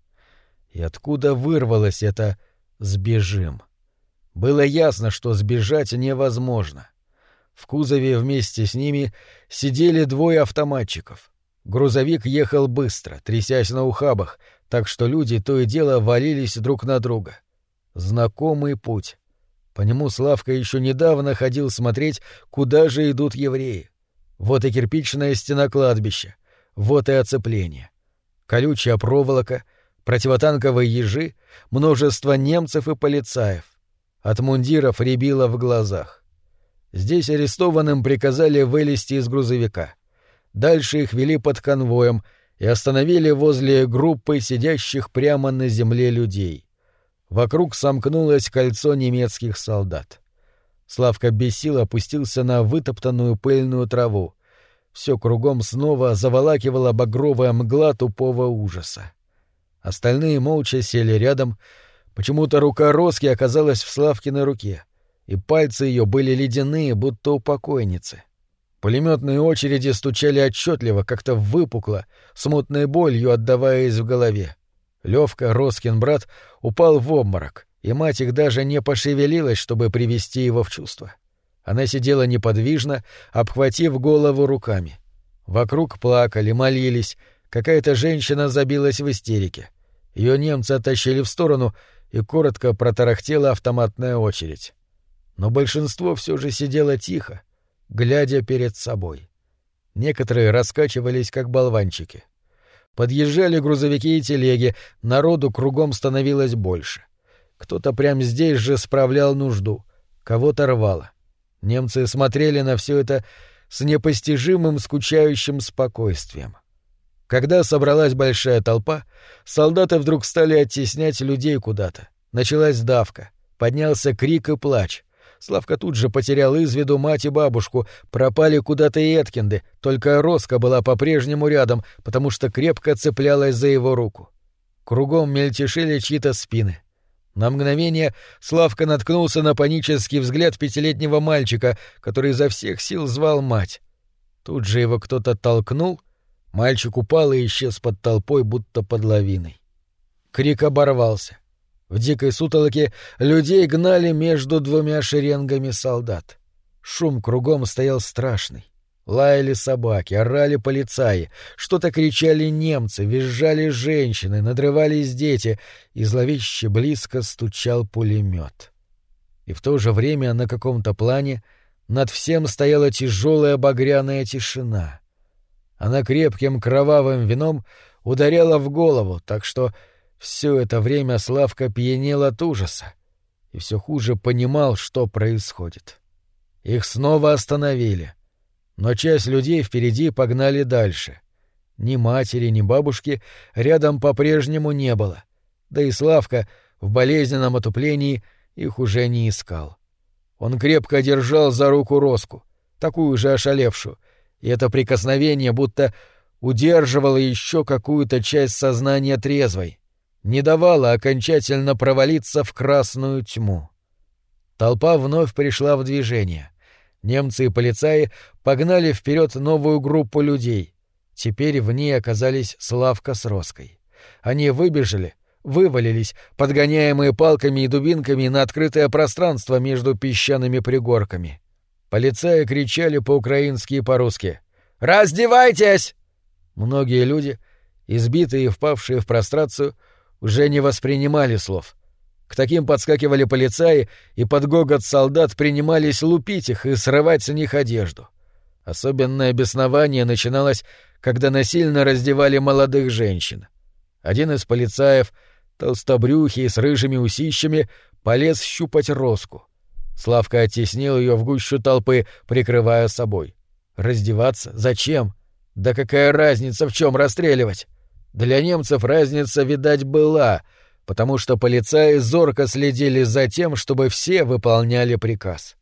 И откуда вырвалось это «сбежим»? Было ясно, что сбежать невозможно. В кузове вместе с ними сидели двое автоматчиков. Грузовик ехал быстро, трясясь на ухабах, так что люди то и дело валились друг на друга. Знакомый путь. По нему Славка еще недавно ходил смотреть, куда же идут евреи. Вот и кирпичная стена кладбища, вот и оцепление. Колючая проволока, противотанковые ежи, множество немцев и полицаев. От мундиров рябило в глазах. Здесь арестованным приказали вылезти из грузовика. Дальше их вели под конвоем и остановили возле группы сидящих прямо на земле людей. Вокруг сомкнулось кольцо немецких солдат. Славка без сил опустился на вытоптанную пыльную траву. Все кругом снова заволакивала багровая мгла тупого ужаса. Остальные молча сели рядом. Почему-то рука Роски оказалась в Славкиной руке, и пальцы ее были ледяные, будто у покойницы. Пулеметные очереди стучали отчетливо, как-то выпукло, смутной болью отдаваясь в голове. Левка, Роскин брат, упал в обморок, и мать их даже не пошевелилась, чтобы привести его в чувство. Она сидела неподвижно, обхватив голову руками. Вокруг плакали, молились, какая-то женщина забилась в истерике. Ее немцы оттащили в сторону, и коротко протарахтела автоматная очередь. Но большинство все же сидело тихо, глядя перед собой. Некоторые раскачивались, как болванчики. Подъезжали грузовики и телеги, народу кругом становилось больше. Кто-то прямо здесь же справлял нужду, кого-то рвало. Немцы смотрели на все это с непостижимым скучающим спокойствием. Когда собралась большая толпа, солдаты вдруг стали оттеснять людей куда-то. Началась давка, поднялся крик и плач. Славка тут же потерял из виду мать и бабушку, пропали куда-то и Эткинды, только Роска была по-прежнему рядом, потому что крепко цеплялась за его руку. Кругом мельтешили чьи-то спины. На мгновение Славка наткнулся на панический взгляд пятилетнего мальчика, который изо всех сил звал мать. Тут же его кто-то толкнул, мальчик упал и исчез под толпой, будто под лавиной. Крик оборвался. В дикой сутолоке людей гнали между двумя шеренгами солдат. Шум кругом стоял страшный. Лаяли собаки, орали полицаи, что-то кричали немцы, визжали женщины, надрывались дети, и зловеще близко стучал пулемет. И в то же время на каком-то плане над всем стояла тяжелая багряная тишина. Она крепким кровавым вином ударяла в голову, так что все это время Славка пьянел от ужаса и все хуже понимал, что происходит. Их снова остановили, но часть людей впереди погнали дальше. Ни матери, ни бабушки рядом по-прежнему не было, да и Славка в болезненном отуплении их уже не искал. Он крепко держал за руку Роску, такую же ошалевшую, и это прикосновение будто удерживало еще какую-то часть сознания трезвой не давала окончательно провалиться в красную тьму. Толпа вновь пришла в движение. Немцы и полицаи погнали вперед новую группу людей. Теперь в ней оказались Славка с Роской. Они выбежали, вывалились, подгоняемые палками и дубинками на открытое пространство между песчаными пригорками. Полицаи кричали по-украински и по-русски «Раздевайтесь!» Многие люди, избитые и впавшие в прострацию, уже не воспринимали слов. К таким подскакивали полицаи, и под гогот солдат принимались лупить их и срывать с них одежду. Особенное беснование начиналось, когда насильно раздевали молодых женщин. Один из полицаев, толстобрюхий с рыжими усищами, полез щупать роску. Славка оттеснил ее в гущу толпы, прикрывая собой. Раздеваться? Зачем? Да какая разница, в чем расстреливать? Для немцев разница, видать, была, потому что полицаи зорко следили за тем, чтобы все выполняли приказ.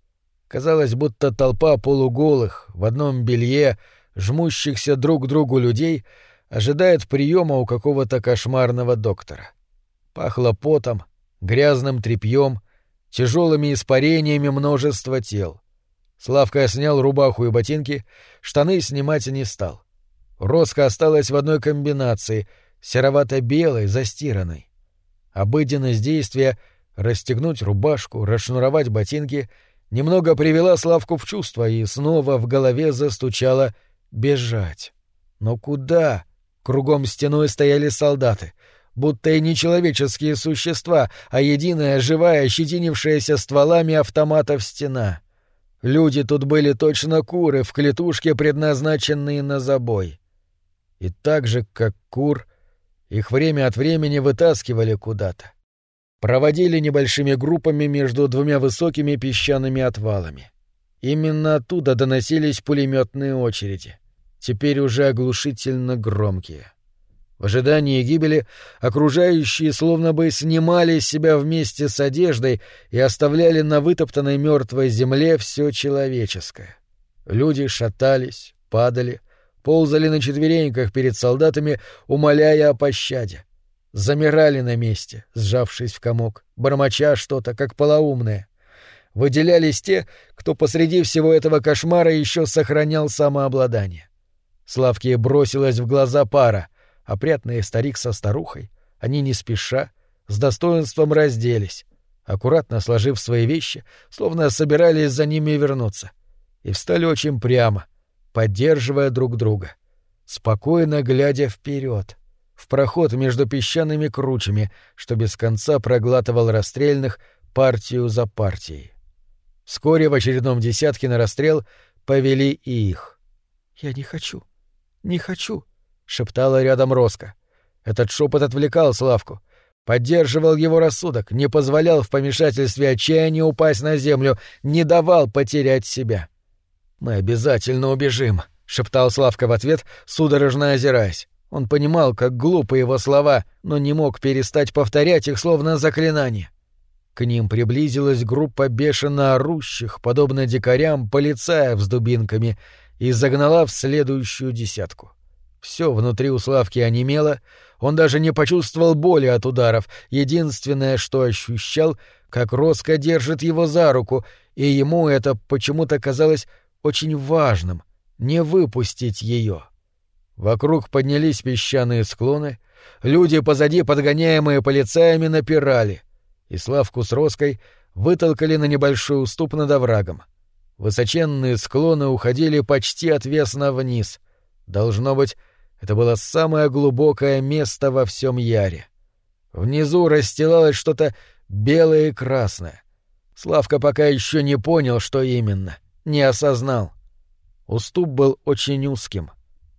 Казалось, будто толпа полуголых, в одном белье, жмущихся друг к другу людей, ожидает приема у какого-то кошмарного доктора. Пахло потом, грязным тряпьем, тяжелыми испарениями множества тел. Славка снял рубаху и ботинки, штаны снимать не стал. Роско осталась в одной комбинации, серовато-белой, застиранной. Обыденность действия — расстегнуть рубашку, расшнуровать ботинки — немного привела Славку в чувство, и снова в голове застучало «бежать». Но куда? Кругом стеной стояли солдаты, будто и не человеческие существа, а единая живая, щетинившаяся стволами автоматов стена. Люди тут были точно куры в клетушке, предназначенные на забой и так же, как кур, их время от времени вытаскивали куда-то. Проводили небольшими группами между двумя высокими песчаными отвалами. Именно оттуда доносились пулеметные очереди, теперь уже оглушительно громкие. В ожидании гибели окружающие словно бы снимали себя вместе с одеждой и оставляли на вытоптанной мертвой земле все человеческое. Люди шатались, падали, ползали на четвереньках перед солдатами, умоляя о пощаде. Замирали на месте, сжавшись в комок, бормоча что-то, как полоумные. выделялись те, кто посреди всего этого кошмара еще сохранял самообладание. Славке бросилась в глаза пара, опрятный старик со старухой. Они не спеша, с достоинством разделись, аккуратно сложив свои вещи, словно собирались за ними вернуться, и встали очень прямо, поддерживая друг друга, спокойно глядя вперед, в проход между песчаными кручами, что без конца проглатывал расстрельных партию за партией. Вскоре в очередном десятке на расстрел повели и их. «Я не хочу, не хочу», — шептала рядом Роско. Этот шепот отвлекал Славку, поддерживал его рассудок, не позволял в помешательстве отчаяния упасть на землю, не давал потерять себя. «Мы обязательно убежим», — шептал Славка в ответ, судорожно озираясь. Он понимал, как глупы его слова, но не мог перестать повторять их словно заклинание. К ним приблизилась группа бешено орущих, подобно дикарям, полицаев с дубинками, и загнала в следующую десятку. Все внутри у Славки онемело, он даже не почувствовал боли от ударов, единственное, что ощущал, как Роско держит его за руку, и ему это почему-то казалось очень важным — не выпустить ее. Вокруг поднялись песчаные склоны, люди позади, подгоняемые полицаями, напирали, и Славку с Роской вытолкали на небольшой уступ над оврагом. Высоченные склоны уходили почти отвесно вниз. Должно быть, это было самое глубокое место во всем Яре. Внизу расстилалось что-то белое и красное. Славка пока еще не понял, что именно, не осознал. Уступ был очень узким.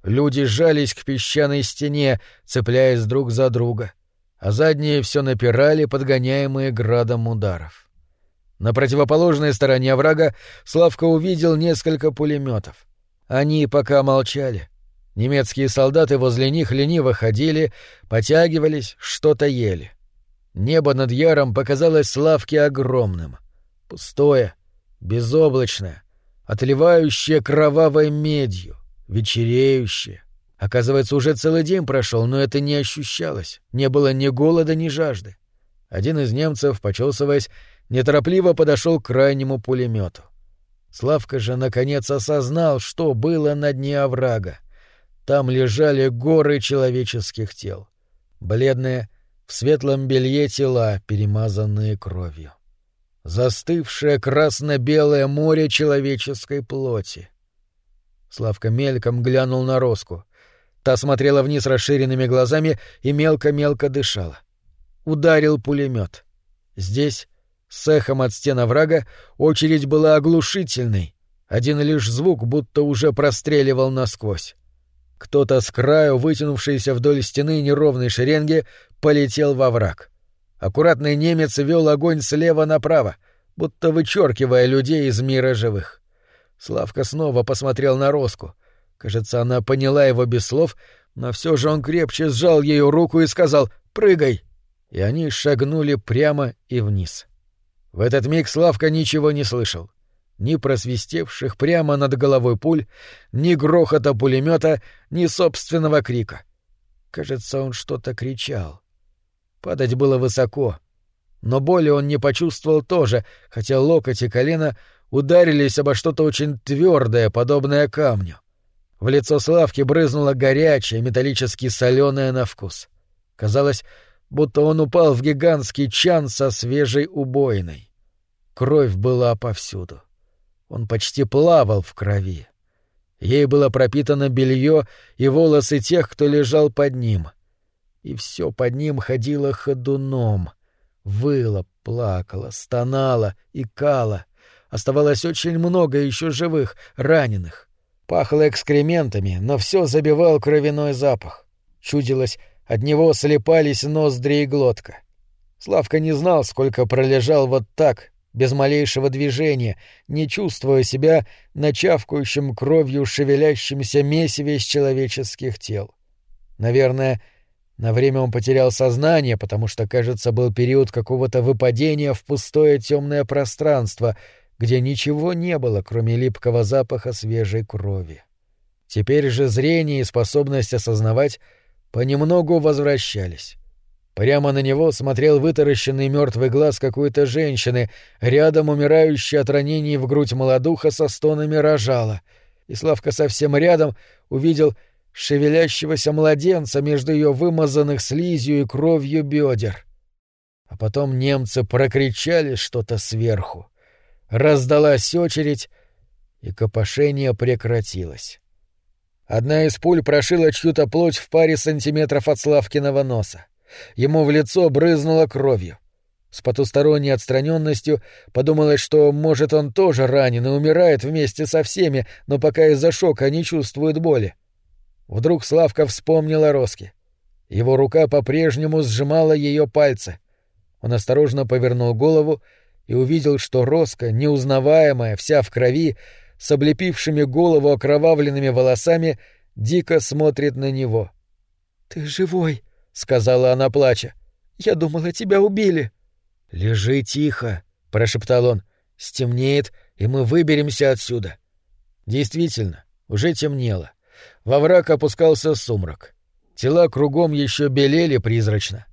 Люди сжались к песчаной стене, цепляясь друг за друга, а задние все напирали, подгоняемые градом ударов. На противоположной стороне врага Славка увидел несколько пулеметов. Они пока молчали, Немецкие солдаты возле них лениво ходили, потягивались, что-то ели. Небо над Яром показалось Славке огромным. Пустое, безоблачное, отливающее кровавой медью, вечереющее. Оказывается, уже целый день прошел, но это не ощущалось. Не было ни голода, ни жажды. Один из немцев, почесываясь, неторопливо подошел к крайнему пулемету. Славка же наконец осознал, что было на дне оврага. Там лежали горы человеческих тел. Бледные, в светлом белье тела, перемазанные кровью. Застывшее красно-белое море человеческой плоти. Славка мельком глянул на Роску. Та смотрела вниз расширенными глазами и мелко-мелко дышала. Ударил пулемет. Здесь, с эхом от стен врага, очередь была оглушительной. Один лишь звук будто уже простреливал насквозь. Кто-то с краю, вытянувшийся вдоль стены неровной шеренги, полетел во враг. Аккуратный немец вел огонь слева направо, будто вычеркивая людей из мира живых. Славка снова посмотрел на Роску. Кажется, она поняла его без слов, но все же он крепче сжал ее руку и сказал «Прыгай!» И они шагнули прямо и вниз. В этот миг Славка ничего не слышал ни просвистевших прямо над головой пуль, ни грохота пулемета, ни собственного крика. Кажется, он что-то кричал. Падать было высоко, но боли он не почувствовал тоже, хотя локоть и колено ударились обо что-то очень твердое, подобное камню. В лицо Славки брызнуло горячее, металлически соленое на вкус. Казалось, будто он упал в гигантский чан со свежей убойной. Кровь была повсюду. Он почти плавал в крови. Ей было пропитано белье и волосы тех, кто лежал под ним. И все под ним ходило ходуном. Выло, плакало, стонало, икало. Оставалось очень много еще живых, раненых. Пахло экскрементами, но все забивал кровяной запах. Чудилось, от него слепались ноздри и глотка. Славка не знал, сколько пролежал вот так, без малейшего движения, не чувствуя себя начавкающим кровью шевелящимся месиве из человеческих тел. Наверное, на время он потерял сознание, потому что, кажется, был период какого-то выпадения в пустое темное пространство, где ничего не было, кроме липкого запаха свежей крови. Теперь же зрение и способность осознавать понемногу возвращались. Прямо на него смотрел вытаращенный мертвый глаз какой-то женщины, рядом умирающей от ранений в грудь молодуха со стонами рожала. И Славка совсем рядом увидел шевелящегося младенца между ее вымазанных слизью и кровью бедер. А потом немцы прокричали что-то сверху. Раздалась очередь, и копошение прекратилось. Одна из пуль прошила чью-то плоть в паре сантиметров от Славкиного носа. Ему в лицо брызнуло кровью. С потусторонней отстраненностью подумалось, что, может, он тоже ранен и умирает вместе со всеми, но пока из-за шока не чувствует боли. Вдруг Славка вспомнил о Роске. Его рука по-прежнему сжимала ее пальцы. Он осторожно повернул голову и увидел, что Роска, неузнаваемая, вся в крови, с облепившими голову окровавленными волосами, дико смотрит на него. «Ты живой!» — сказала она, плача. «Я думала, тебя убили!» «Лежи тихо!» — прошептал он. «Стемнеет, и мы выберемся отсюда». Действительно, уже темнело. Во враг опускался сумрак. Тела кругом еще белели призрачно.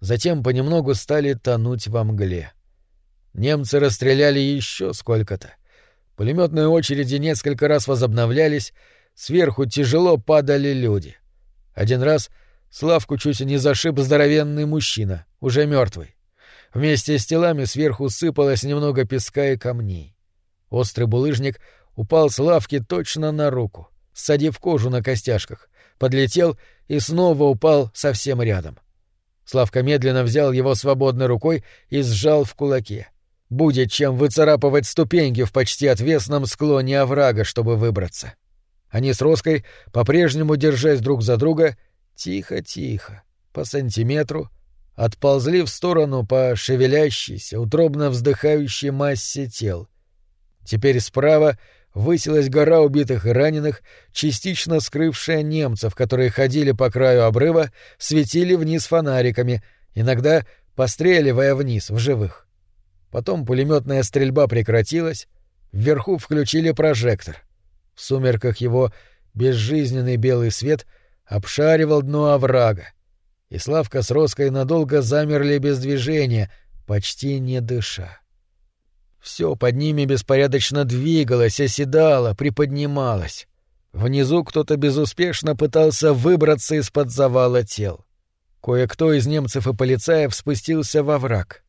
Затем понемногу стали тонуть во мгле. Немцы расстреляли еще сколько-то. Пулеметные очереди несколько раз возобновлялись, сверху тяжело падали люди. Один раз Славку чуть не зашиб здоровенный мужчина, уже мертвый. Вместе с телами сверху сыпалось немного песка и камней. Острый булыжник упал Славке точно на руку — ссадив кожу на костяшках, подлетел и снова упал совсем рядом. Славка медленно взял его свободной рукой и сжал в кулаке. Будет чем выцарапывать ступеньки в почти отвесном склоне оврага, чтобы выбраться. Они с Роской, по-прежнему держась друг за друга, тихо-тихо, по сантиметру, отползли в сторону по шевелящейся, утробно вздыхающей массе тел. Теперь справа высилась гора убитых и раненых, частично скрывшая немцев, которые ходили по краю обрыва, светили вниз фонариками, иногда постреливая вниз в живых. Потом пулеметная стрельба прекратилась, вверху включили прожектор. В сумерках его безжизненный белый свет обшаривал дно оврага, и Славка с Роской надолго замерли без движения, почти не дыша. Все под ними беспорядочно двигалось, оседало, приподнималось. Внизу кто-то безуспешно пытался выбраться из-под завала тел. Кое-кто из немцев и полицаев спустился во враг.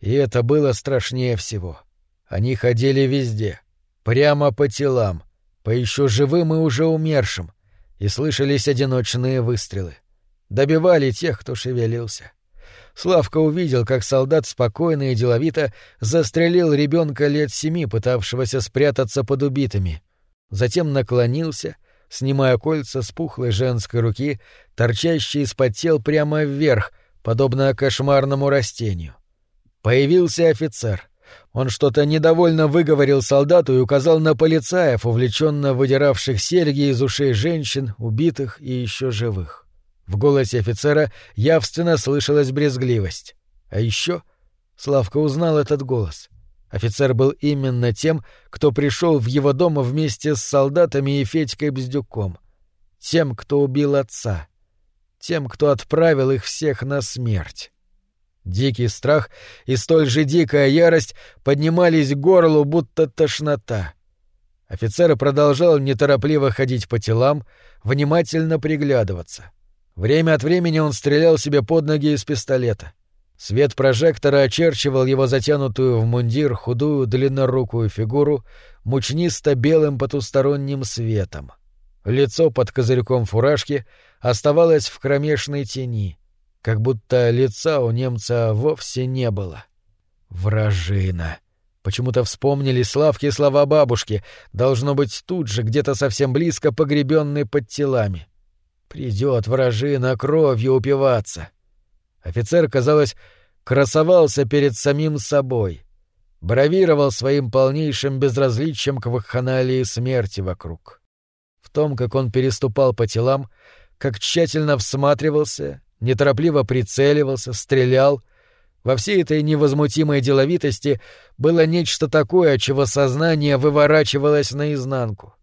И это было страшнее всего. Они ходили везде, прямо по телам, по еще живым и уже умершим, и слышались одиночные выстрелы. Добивали тех, кто шевелился. Славка увидел, как солдат спокойно и деловито застрелил ребенка лет семи, пытавшегося спрятаться под убитыми. Затем наклонился, снимая кольца с пухлой женской руки, торчащие из-под тел прямо вверх, подобно кошмарному растению. Появился офицер. Он что-то недовольно выговорил солдату и указал на полицаев, увлеченно выдиравших серьги из ушей женщин, убитых и еще живых. В голосе офицера явственно слышалась брезгливость. А еще Славка узнал этот голос. Офицер был именно тем, кто пришел в его дом вместе с солдатами и Федькой Бздюком. Тем, кто убил отца. Тем, кто отправил их всех на смерть. Дикий страх и столь же дикая ярость поднимались к горлу, будто тошнота. Офицер продолжал неторопливо ходить по телам, внимательно приглядываться. Время от времени он стрелял себе под ноги из пистолета. Свет прожектора очерчивал его затянутую в мундир худую длиннорукую фигуру мучнисто-белым потусторонним светом. Лицо под козырьком фуражки оставалось в кромешной тени, как будто лица у немца вовсе не было. «Вражина!» Почему-то вспомнили Славки слова бабушки, должно быть тут же, где-то совсем близко, погребенный под телами. Придет вражина кровью упиваться. Офицер, казалось, красовался перед самим собой, бравировал своим полнейшим безразличием к вакханалии смерти вокруг. В том, как он переступал по телам, как тщательно всматривался, неторопливо прицеливался, стрелял, во всей этой невозмутимой деловитости было нечто такое, чего сознание выворачивалось наизнанку.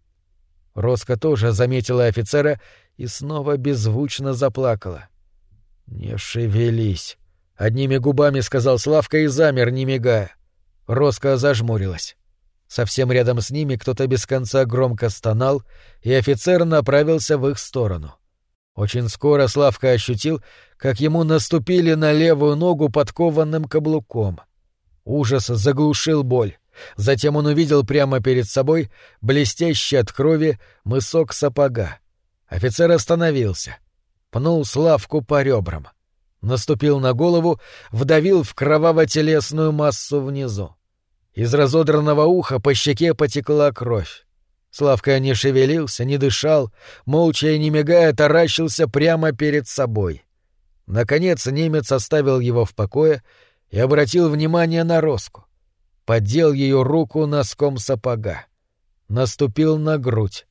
Роско тоже заметила офицера и снова беззвучно заплакала. «Не шевелись», — одними губами сказал Славка и замер, не мигая. Роска зажмурилась. Совсем рядом с ними кто-то без конца громко стонал, и офицер направился в их сторону. Очень скоро Славка ощутил, как ему наступили на левую ногу подкованным каблуком. Ужас заглушил боль. Затем он увидел прямо перед собой блестящий от крови мысок сапога. Офицер остановился, пнул Славку по ребрам, наступил на голову, вдавил в кроваво-телесную массу внизу. Из разодранного уха по щеке потекла кровь. Славка не шевелился, не дышал, молча и не мигая таращился прямо перед собой. Наконец немец оставил его в покое и обратил внимание на Роску. Поддел ее руку носком сапога. Наступил на грудь.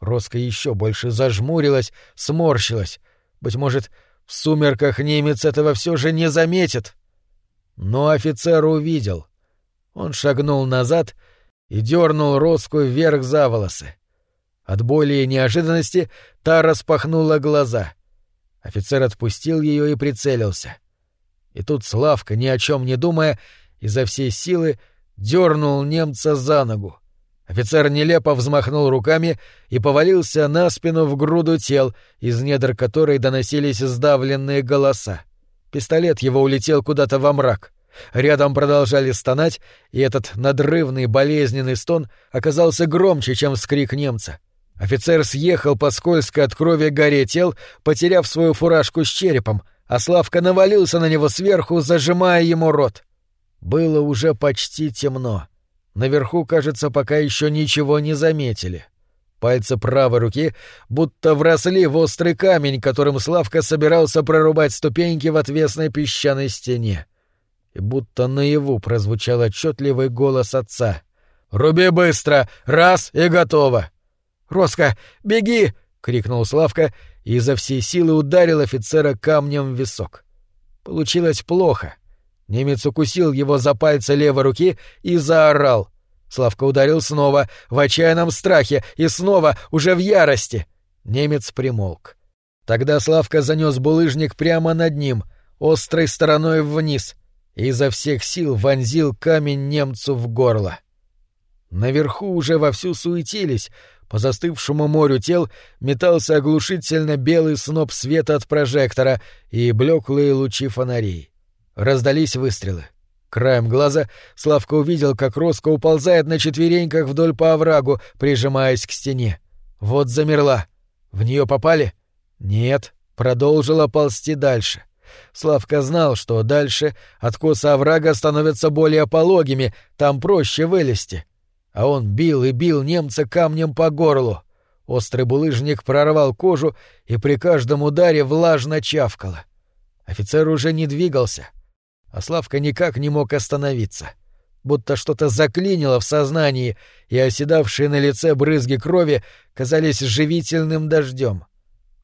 Роска еще больше зажмурилась, сморщилась. Быть может, в сумерках немец этого все же не заметит. Но офицер увидел. Он шагнул назад — и дернул Роску вверх за волосы. От боли и неожиданности та распахнула глаза. Офицер отпустил ее и прицелился. И тут Славка, ни о чем не думая, изо всей силы дернул немца за ногу. Офицер нелепо взмахнул руками и повалился на спину в груду тел, из недр которой доносились сдавленные голоса. Пистолет его улетел куда-то во мрак. Рядом продолжали стонать, и этот надрывный болезненный стон оказался громче, чем вскрик немца. Офицер съехал по скользкой от крови горе тел, потеряв свою фуражку с черепом, а Славка навалился на него сверху, зажимая ему рот. Было уже почти темно. Наверху, кажется, пока еще ничего не заметили. Пальцы правой руки будто вросли в острый камень, которым Славка собирался прорубать ступеньки в отвесной песчаной стене и будто наяву прозвучал отчетливый голос отца. «Руби быстро! Раз и готово!» «Роско, беги!» — крикнул Славка и изо всей силы ударил офицера камнем в висок. Получилось плохо. Немец укусил его за пальцы левой руки и заорал. Славка ударил снова, в отчаянном страхе, и снова, уже в ярости. Немец примолк. Тогда Славка занес булыжник прямо над ним, острой стороной вниз — и изо всех сил вонзил камень немцу в горло. Наверху уже вовсю суетились, по застывшему морю тел метался оглушительно белый сноп света от прожектора и блеклые лучи фонарей. Раздались выстрелы. Краем глаза Славка увидел, как Роско уползает на четвереньках вдоль по оврагу, прижимаясь к стене. Вот замерла. В нее попали? Нет, продолжила ползти дальше. Славка знал, что дальше откосы оврага становятся более пологими, там проще вылезти. А он бил и бил немца камнем по горлу. Острый булыжник прорвал кожу и при каждом ударе влажно чавкало. Офицер уже не двигался, а Славка никак не мог остановиться. Будто что-то заклинило в сознании, и оседавшие на лице брызги крови казались живительным дождем.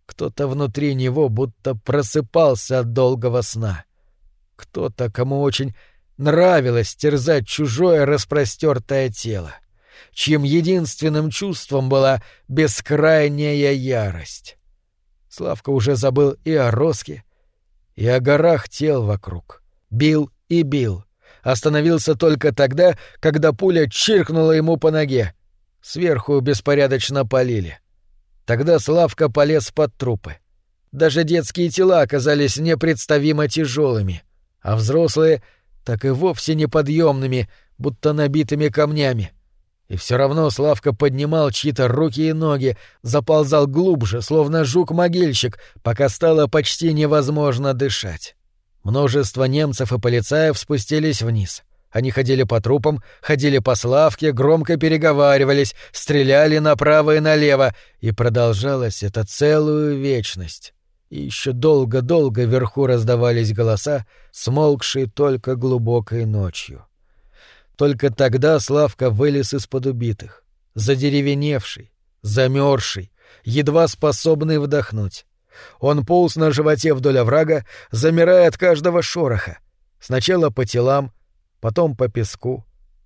Кто-то внутри него будто просыпался от долгого сна. Кто-то, кому очень нравилось терзать чужое распростертое тело, чьим единственным чувством была бескрайняя ярость. Славка уже забыл и о Роске, и о горах тел вокруг. Бил и бил. Остановился только тогда, когда пуля чиркнула ему по ноге. Сверху беспорядочно полили. — Тогда Славка полез под трупы. Даже детские тела оказались непредставимо тяжелыми, а взрослые так и вовсе неподъемными, будто набитыми камнями. И все равно Славка поднимал чьи-то руки и ноги, заползал глубже, словно жук-могильщик, пока стало почти невозможно дышать. Множество немцев и полицаев спустились вниз. Они ходили по трупам, ходили по славке, громко переговаривались, стреляли направо и налево, и продолжалось это целую вечность. И еще долго-долго вверху раздавались голоса, смолкшие только глубокой ночью. Только тогда Славка вылез из-под убитых, задеревеневший, замерзший, едва способный вдохнуть. Он полз на животе вдоль оврага, замирая от каждого шороха. Сначала по телам, потом по песку,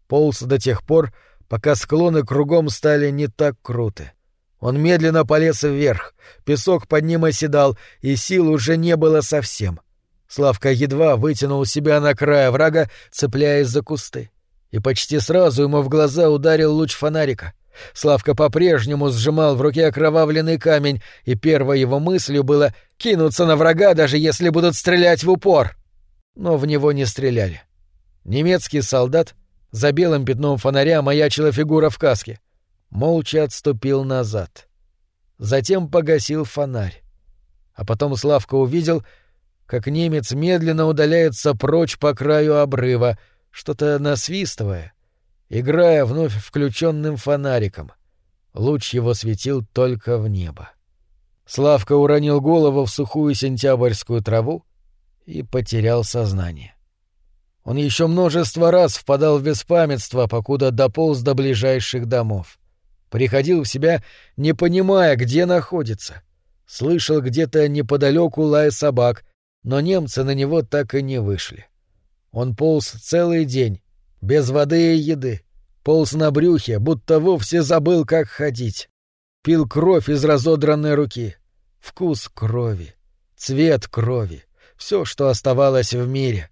полз до тех пор, пока склоны кругом стали не так круты. Он медленно полез вверх, песок под ним оседал, и сил уже не было совсем. Славка едва вытянул себя на край врага, цепляясь за кусты. И почти сразу ему в глаза ударил луч фонарика. Славка по-прежнему сжимал в руке окровавленный камень, и первой его мыслью было кинуться на врага, даже если будут стрелять в упор. Но в него не стреляли. Немецкий солдат, за белым пятном фонаря маячила фигура в каске — молча отступил назад. Затем погасил фонарь. А потом Славка увидел, как немец медленно удаляется прочь по краю обрыва, что-то насвистывая, играя вновь включенным фонариком. Луч его светил только в небо. Славка уронил голову в сухую сентябрьскую траву и потерял сознание. Он еще множество раз впадал в беспамятство, покуда дополз до ближайших домов. Приходил в себя, не понимая, где находится. Слышал где-то неподалеку лай собак, но немцы на него так и не вышли. Он полз целый день, без воды и еды, полз на брюхе, будто вовсе забыл, как ходить. Пил кровь из разодранной руки. Вкус крови, цвет крови, все, что оставалось в мире.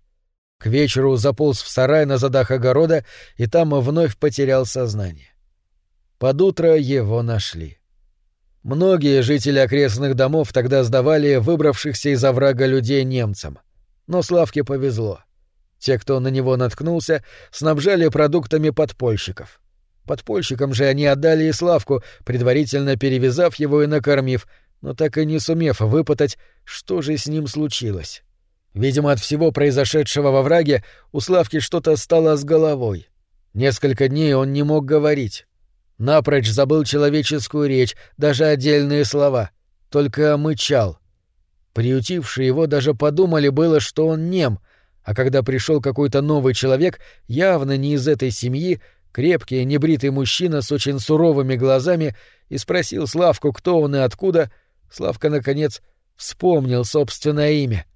К вечеру заполз в сарай на задах огорода и там вновь потерял сознание. Под утро его нашли. Многие жители окрестных домов тогда сдавали выбравшихся из оврага людей немцам. Но Славке повезло. Те, кто на него наткнулся, снабжали продуктами подпольщиков. Подпольщикам же они отдали и Славку, предварительно перевязав его и накормив, но так и не сумев выпытать, что же с ним случилось. Видимо, от всего произошедшего во враге у Славки что-то стало с головой. Несколько дней он не мог говорить. Напрочь забыл человеческую речь, даже отдельные слова. Только мычал. Приютившие его даже подумали было, что он нем, а когда пришел какой-то новый человек, явно не из этой семьи, крепкий, небритый мужчина с очень суровыми глазами, и спросил Славку, кто он и откуда, Славка, наконец, вспомнил собственное имя.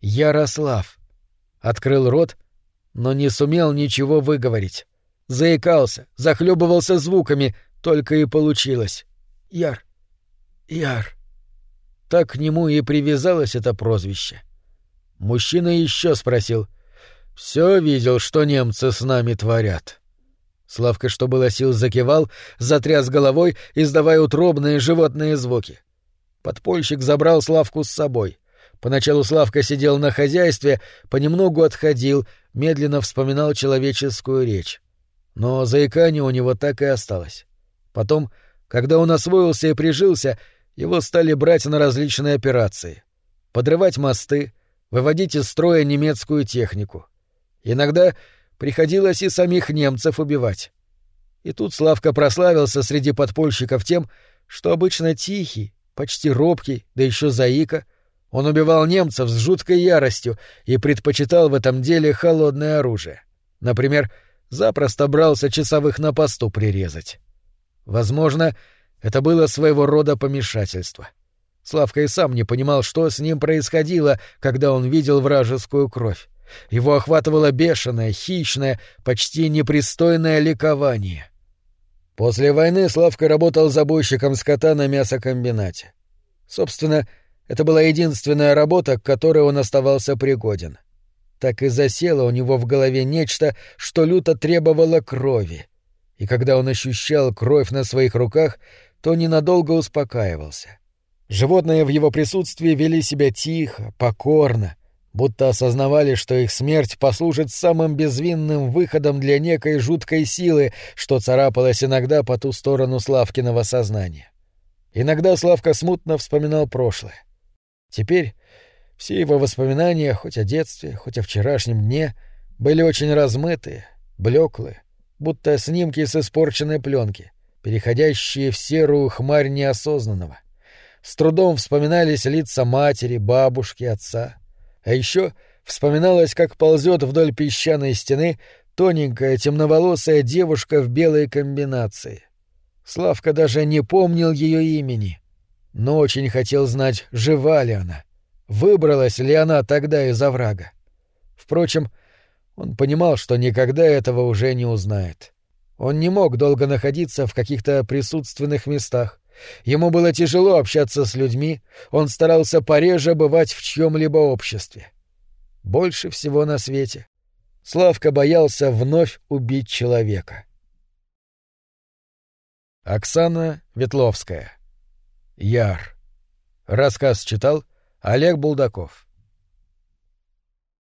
Ярослав. Открыл рот, но не сумел ничего выговорить. Заикался, захлебывался звуками, только и получилось. Яр. Яр. Так к нему и привязалось это прозвище. Мужчина еще спросил. Все видел, что немцы с нами творят. Славка, что было сил, закивал, затряс головой, издавая утробные животные звуки. Подпольщик забрал Славку с собой. Поначалу Славка сидел на хозяйстве, понемногу отходил, медленно вспоминал человеческую речь но заикание у него так и осталось. Потом, когда он освоился и прижился, его стали брать на различные операции. Подрывать мосты, выводить из строя немецкую технику. Иногда приходилось и самих немцев убивать. И тут Славка прославился среди подпольщиков тем, что обычно тихий, почти робкий, да еще заика, он убивал немцев с жуткой яростью и предпочитал в этом деле холодное оружие. Например, запросто брался часовых на посту прирезать. Возможно, это было своего рода помешательство. Славка и сам не понимал, что с ним происходило, когда он видел вражескую кровь. Его охватывало бешеное, хищное, почти непристойное ликование. После войны Славка работал забойщиком скота на мясокомбинате. Собственно, это была единственная работа, к которой он оставался пригоден так и засело у него в голове нечто, что люто требовало крови. И когда он ощущал кровь на своих руках, то ненадолго успокаивался. Животные в его присутствии вели себя тихо, покорно, будто осознавали, что их смерть послужит самым безвинным выходом для некой жуткой силы, что царапалась иногда по ту сторону Славкиного сознания. Иногда Славка смутно вспоминал прошлое. Теперь все его воспоминания, хоть о детстве, хоть о вчерашнем дне, были очень размытые, блеклые, будто снимки с испорченной пленки, переходящие в серую хмарь неосознанного. С трудом вспоминались лица матери, бабушки, отца. А еще вспоминалось, как ползет вдоль песчаной стены тоненькая темноволосая девушка в белой комбинации. Славка даже не помнил ее имени, но очень хотел знать, жива ли она, выбралась ли она тогда из оврага. Впрочем, он понимал, что никогда этого уже не узнает. Он не мог долго находиться в каких-то присутственных местах. Ему было тяжело общаться с людьми, он старался пореже бывать в чьем-либо обществе. Больше всего на свете. Славка боялся вновь убить человека. Оксана Ветловская Яр. Рассказ читал Олег Булдаков.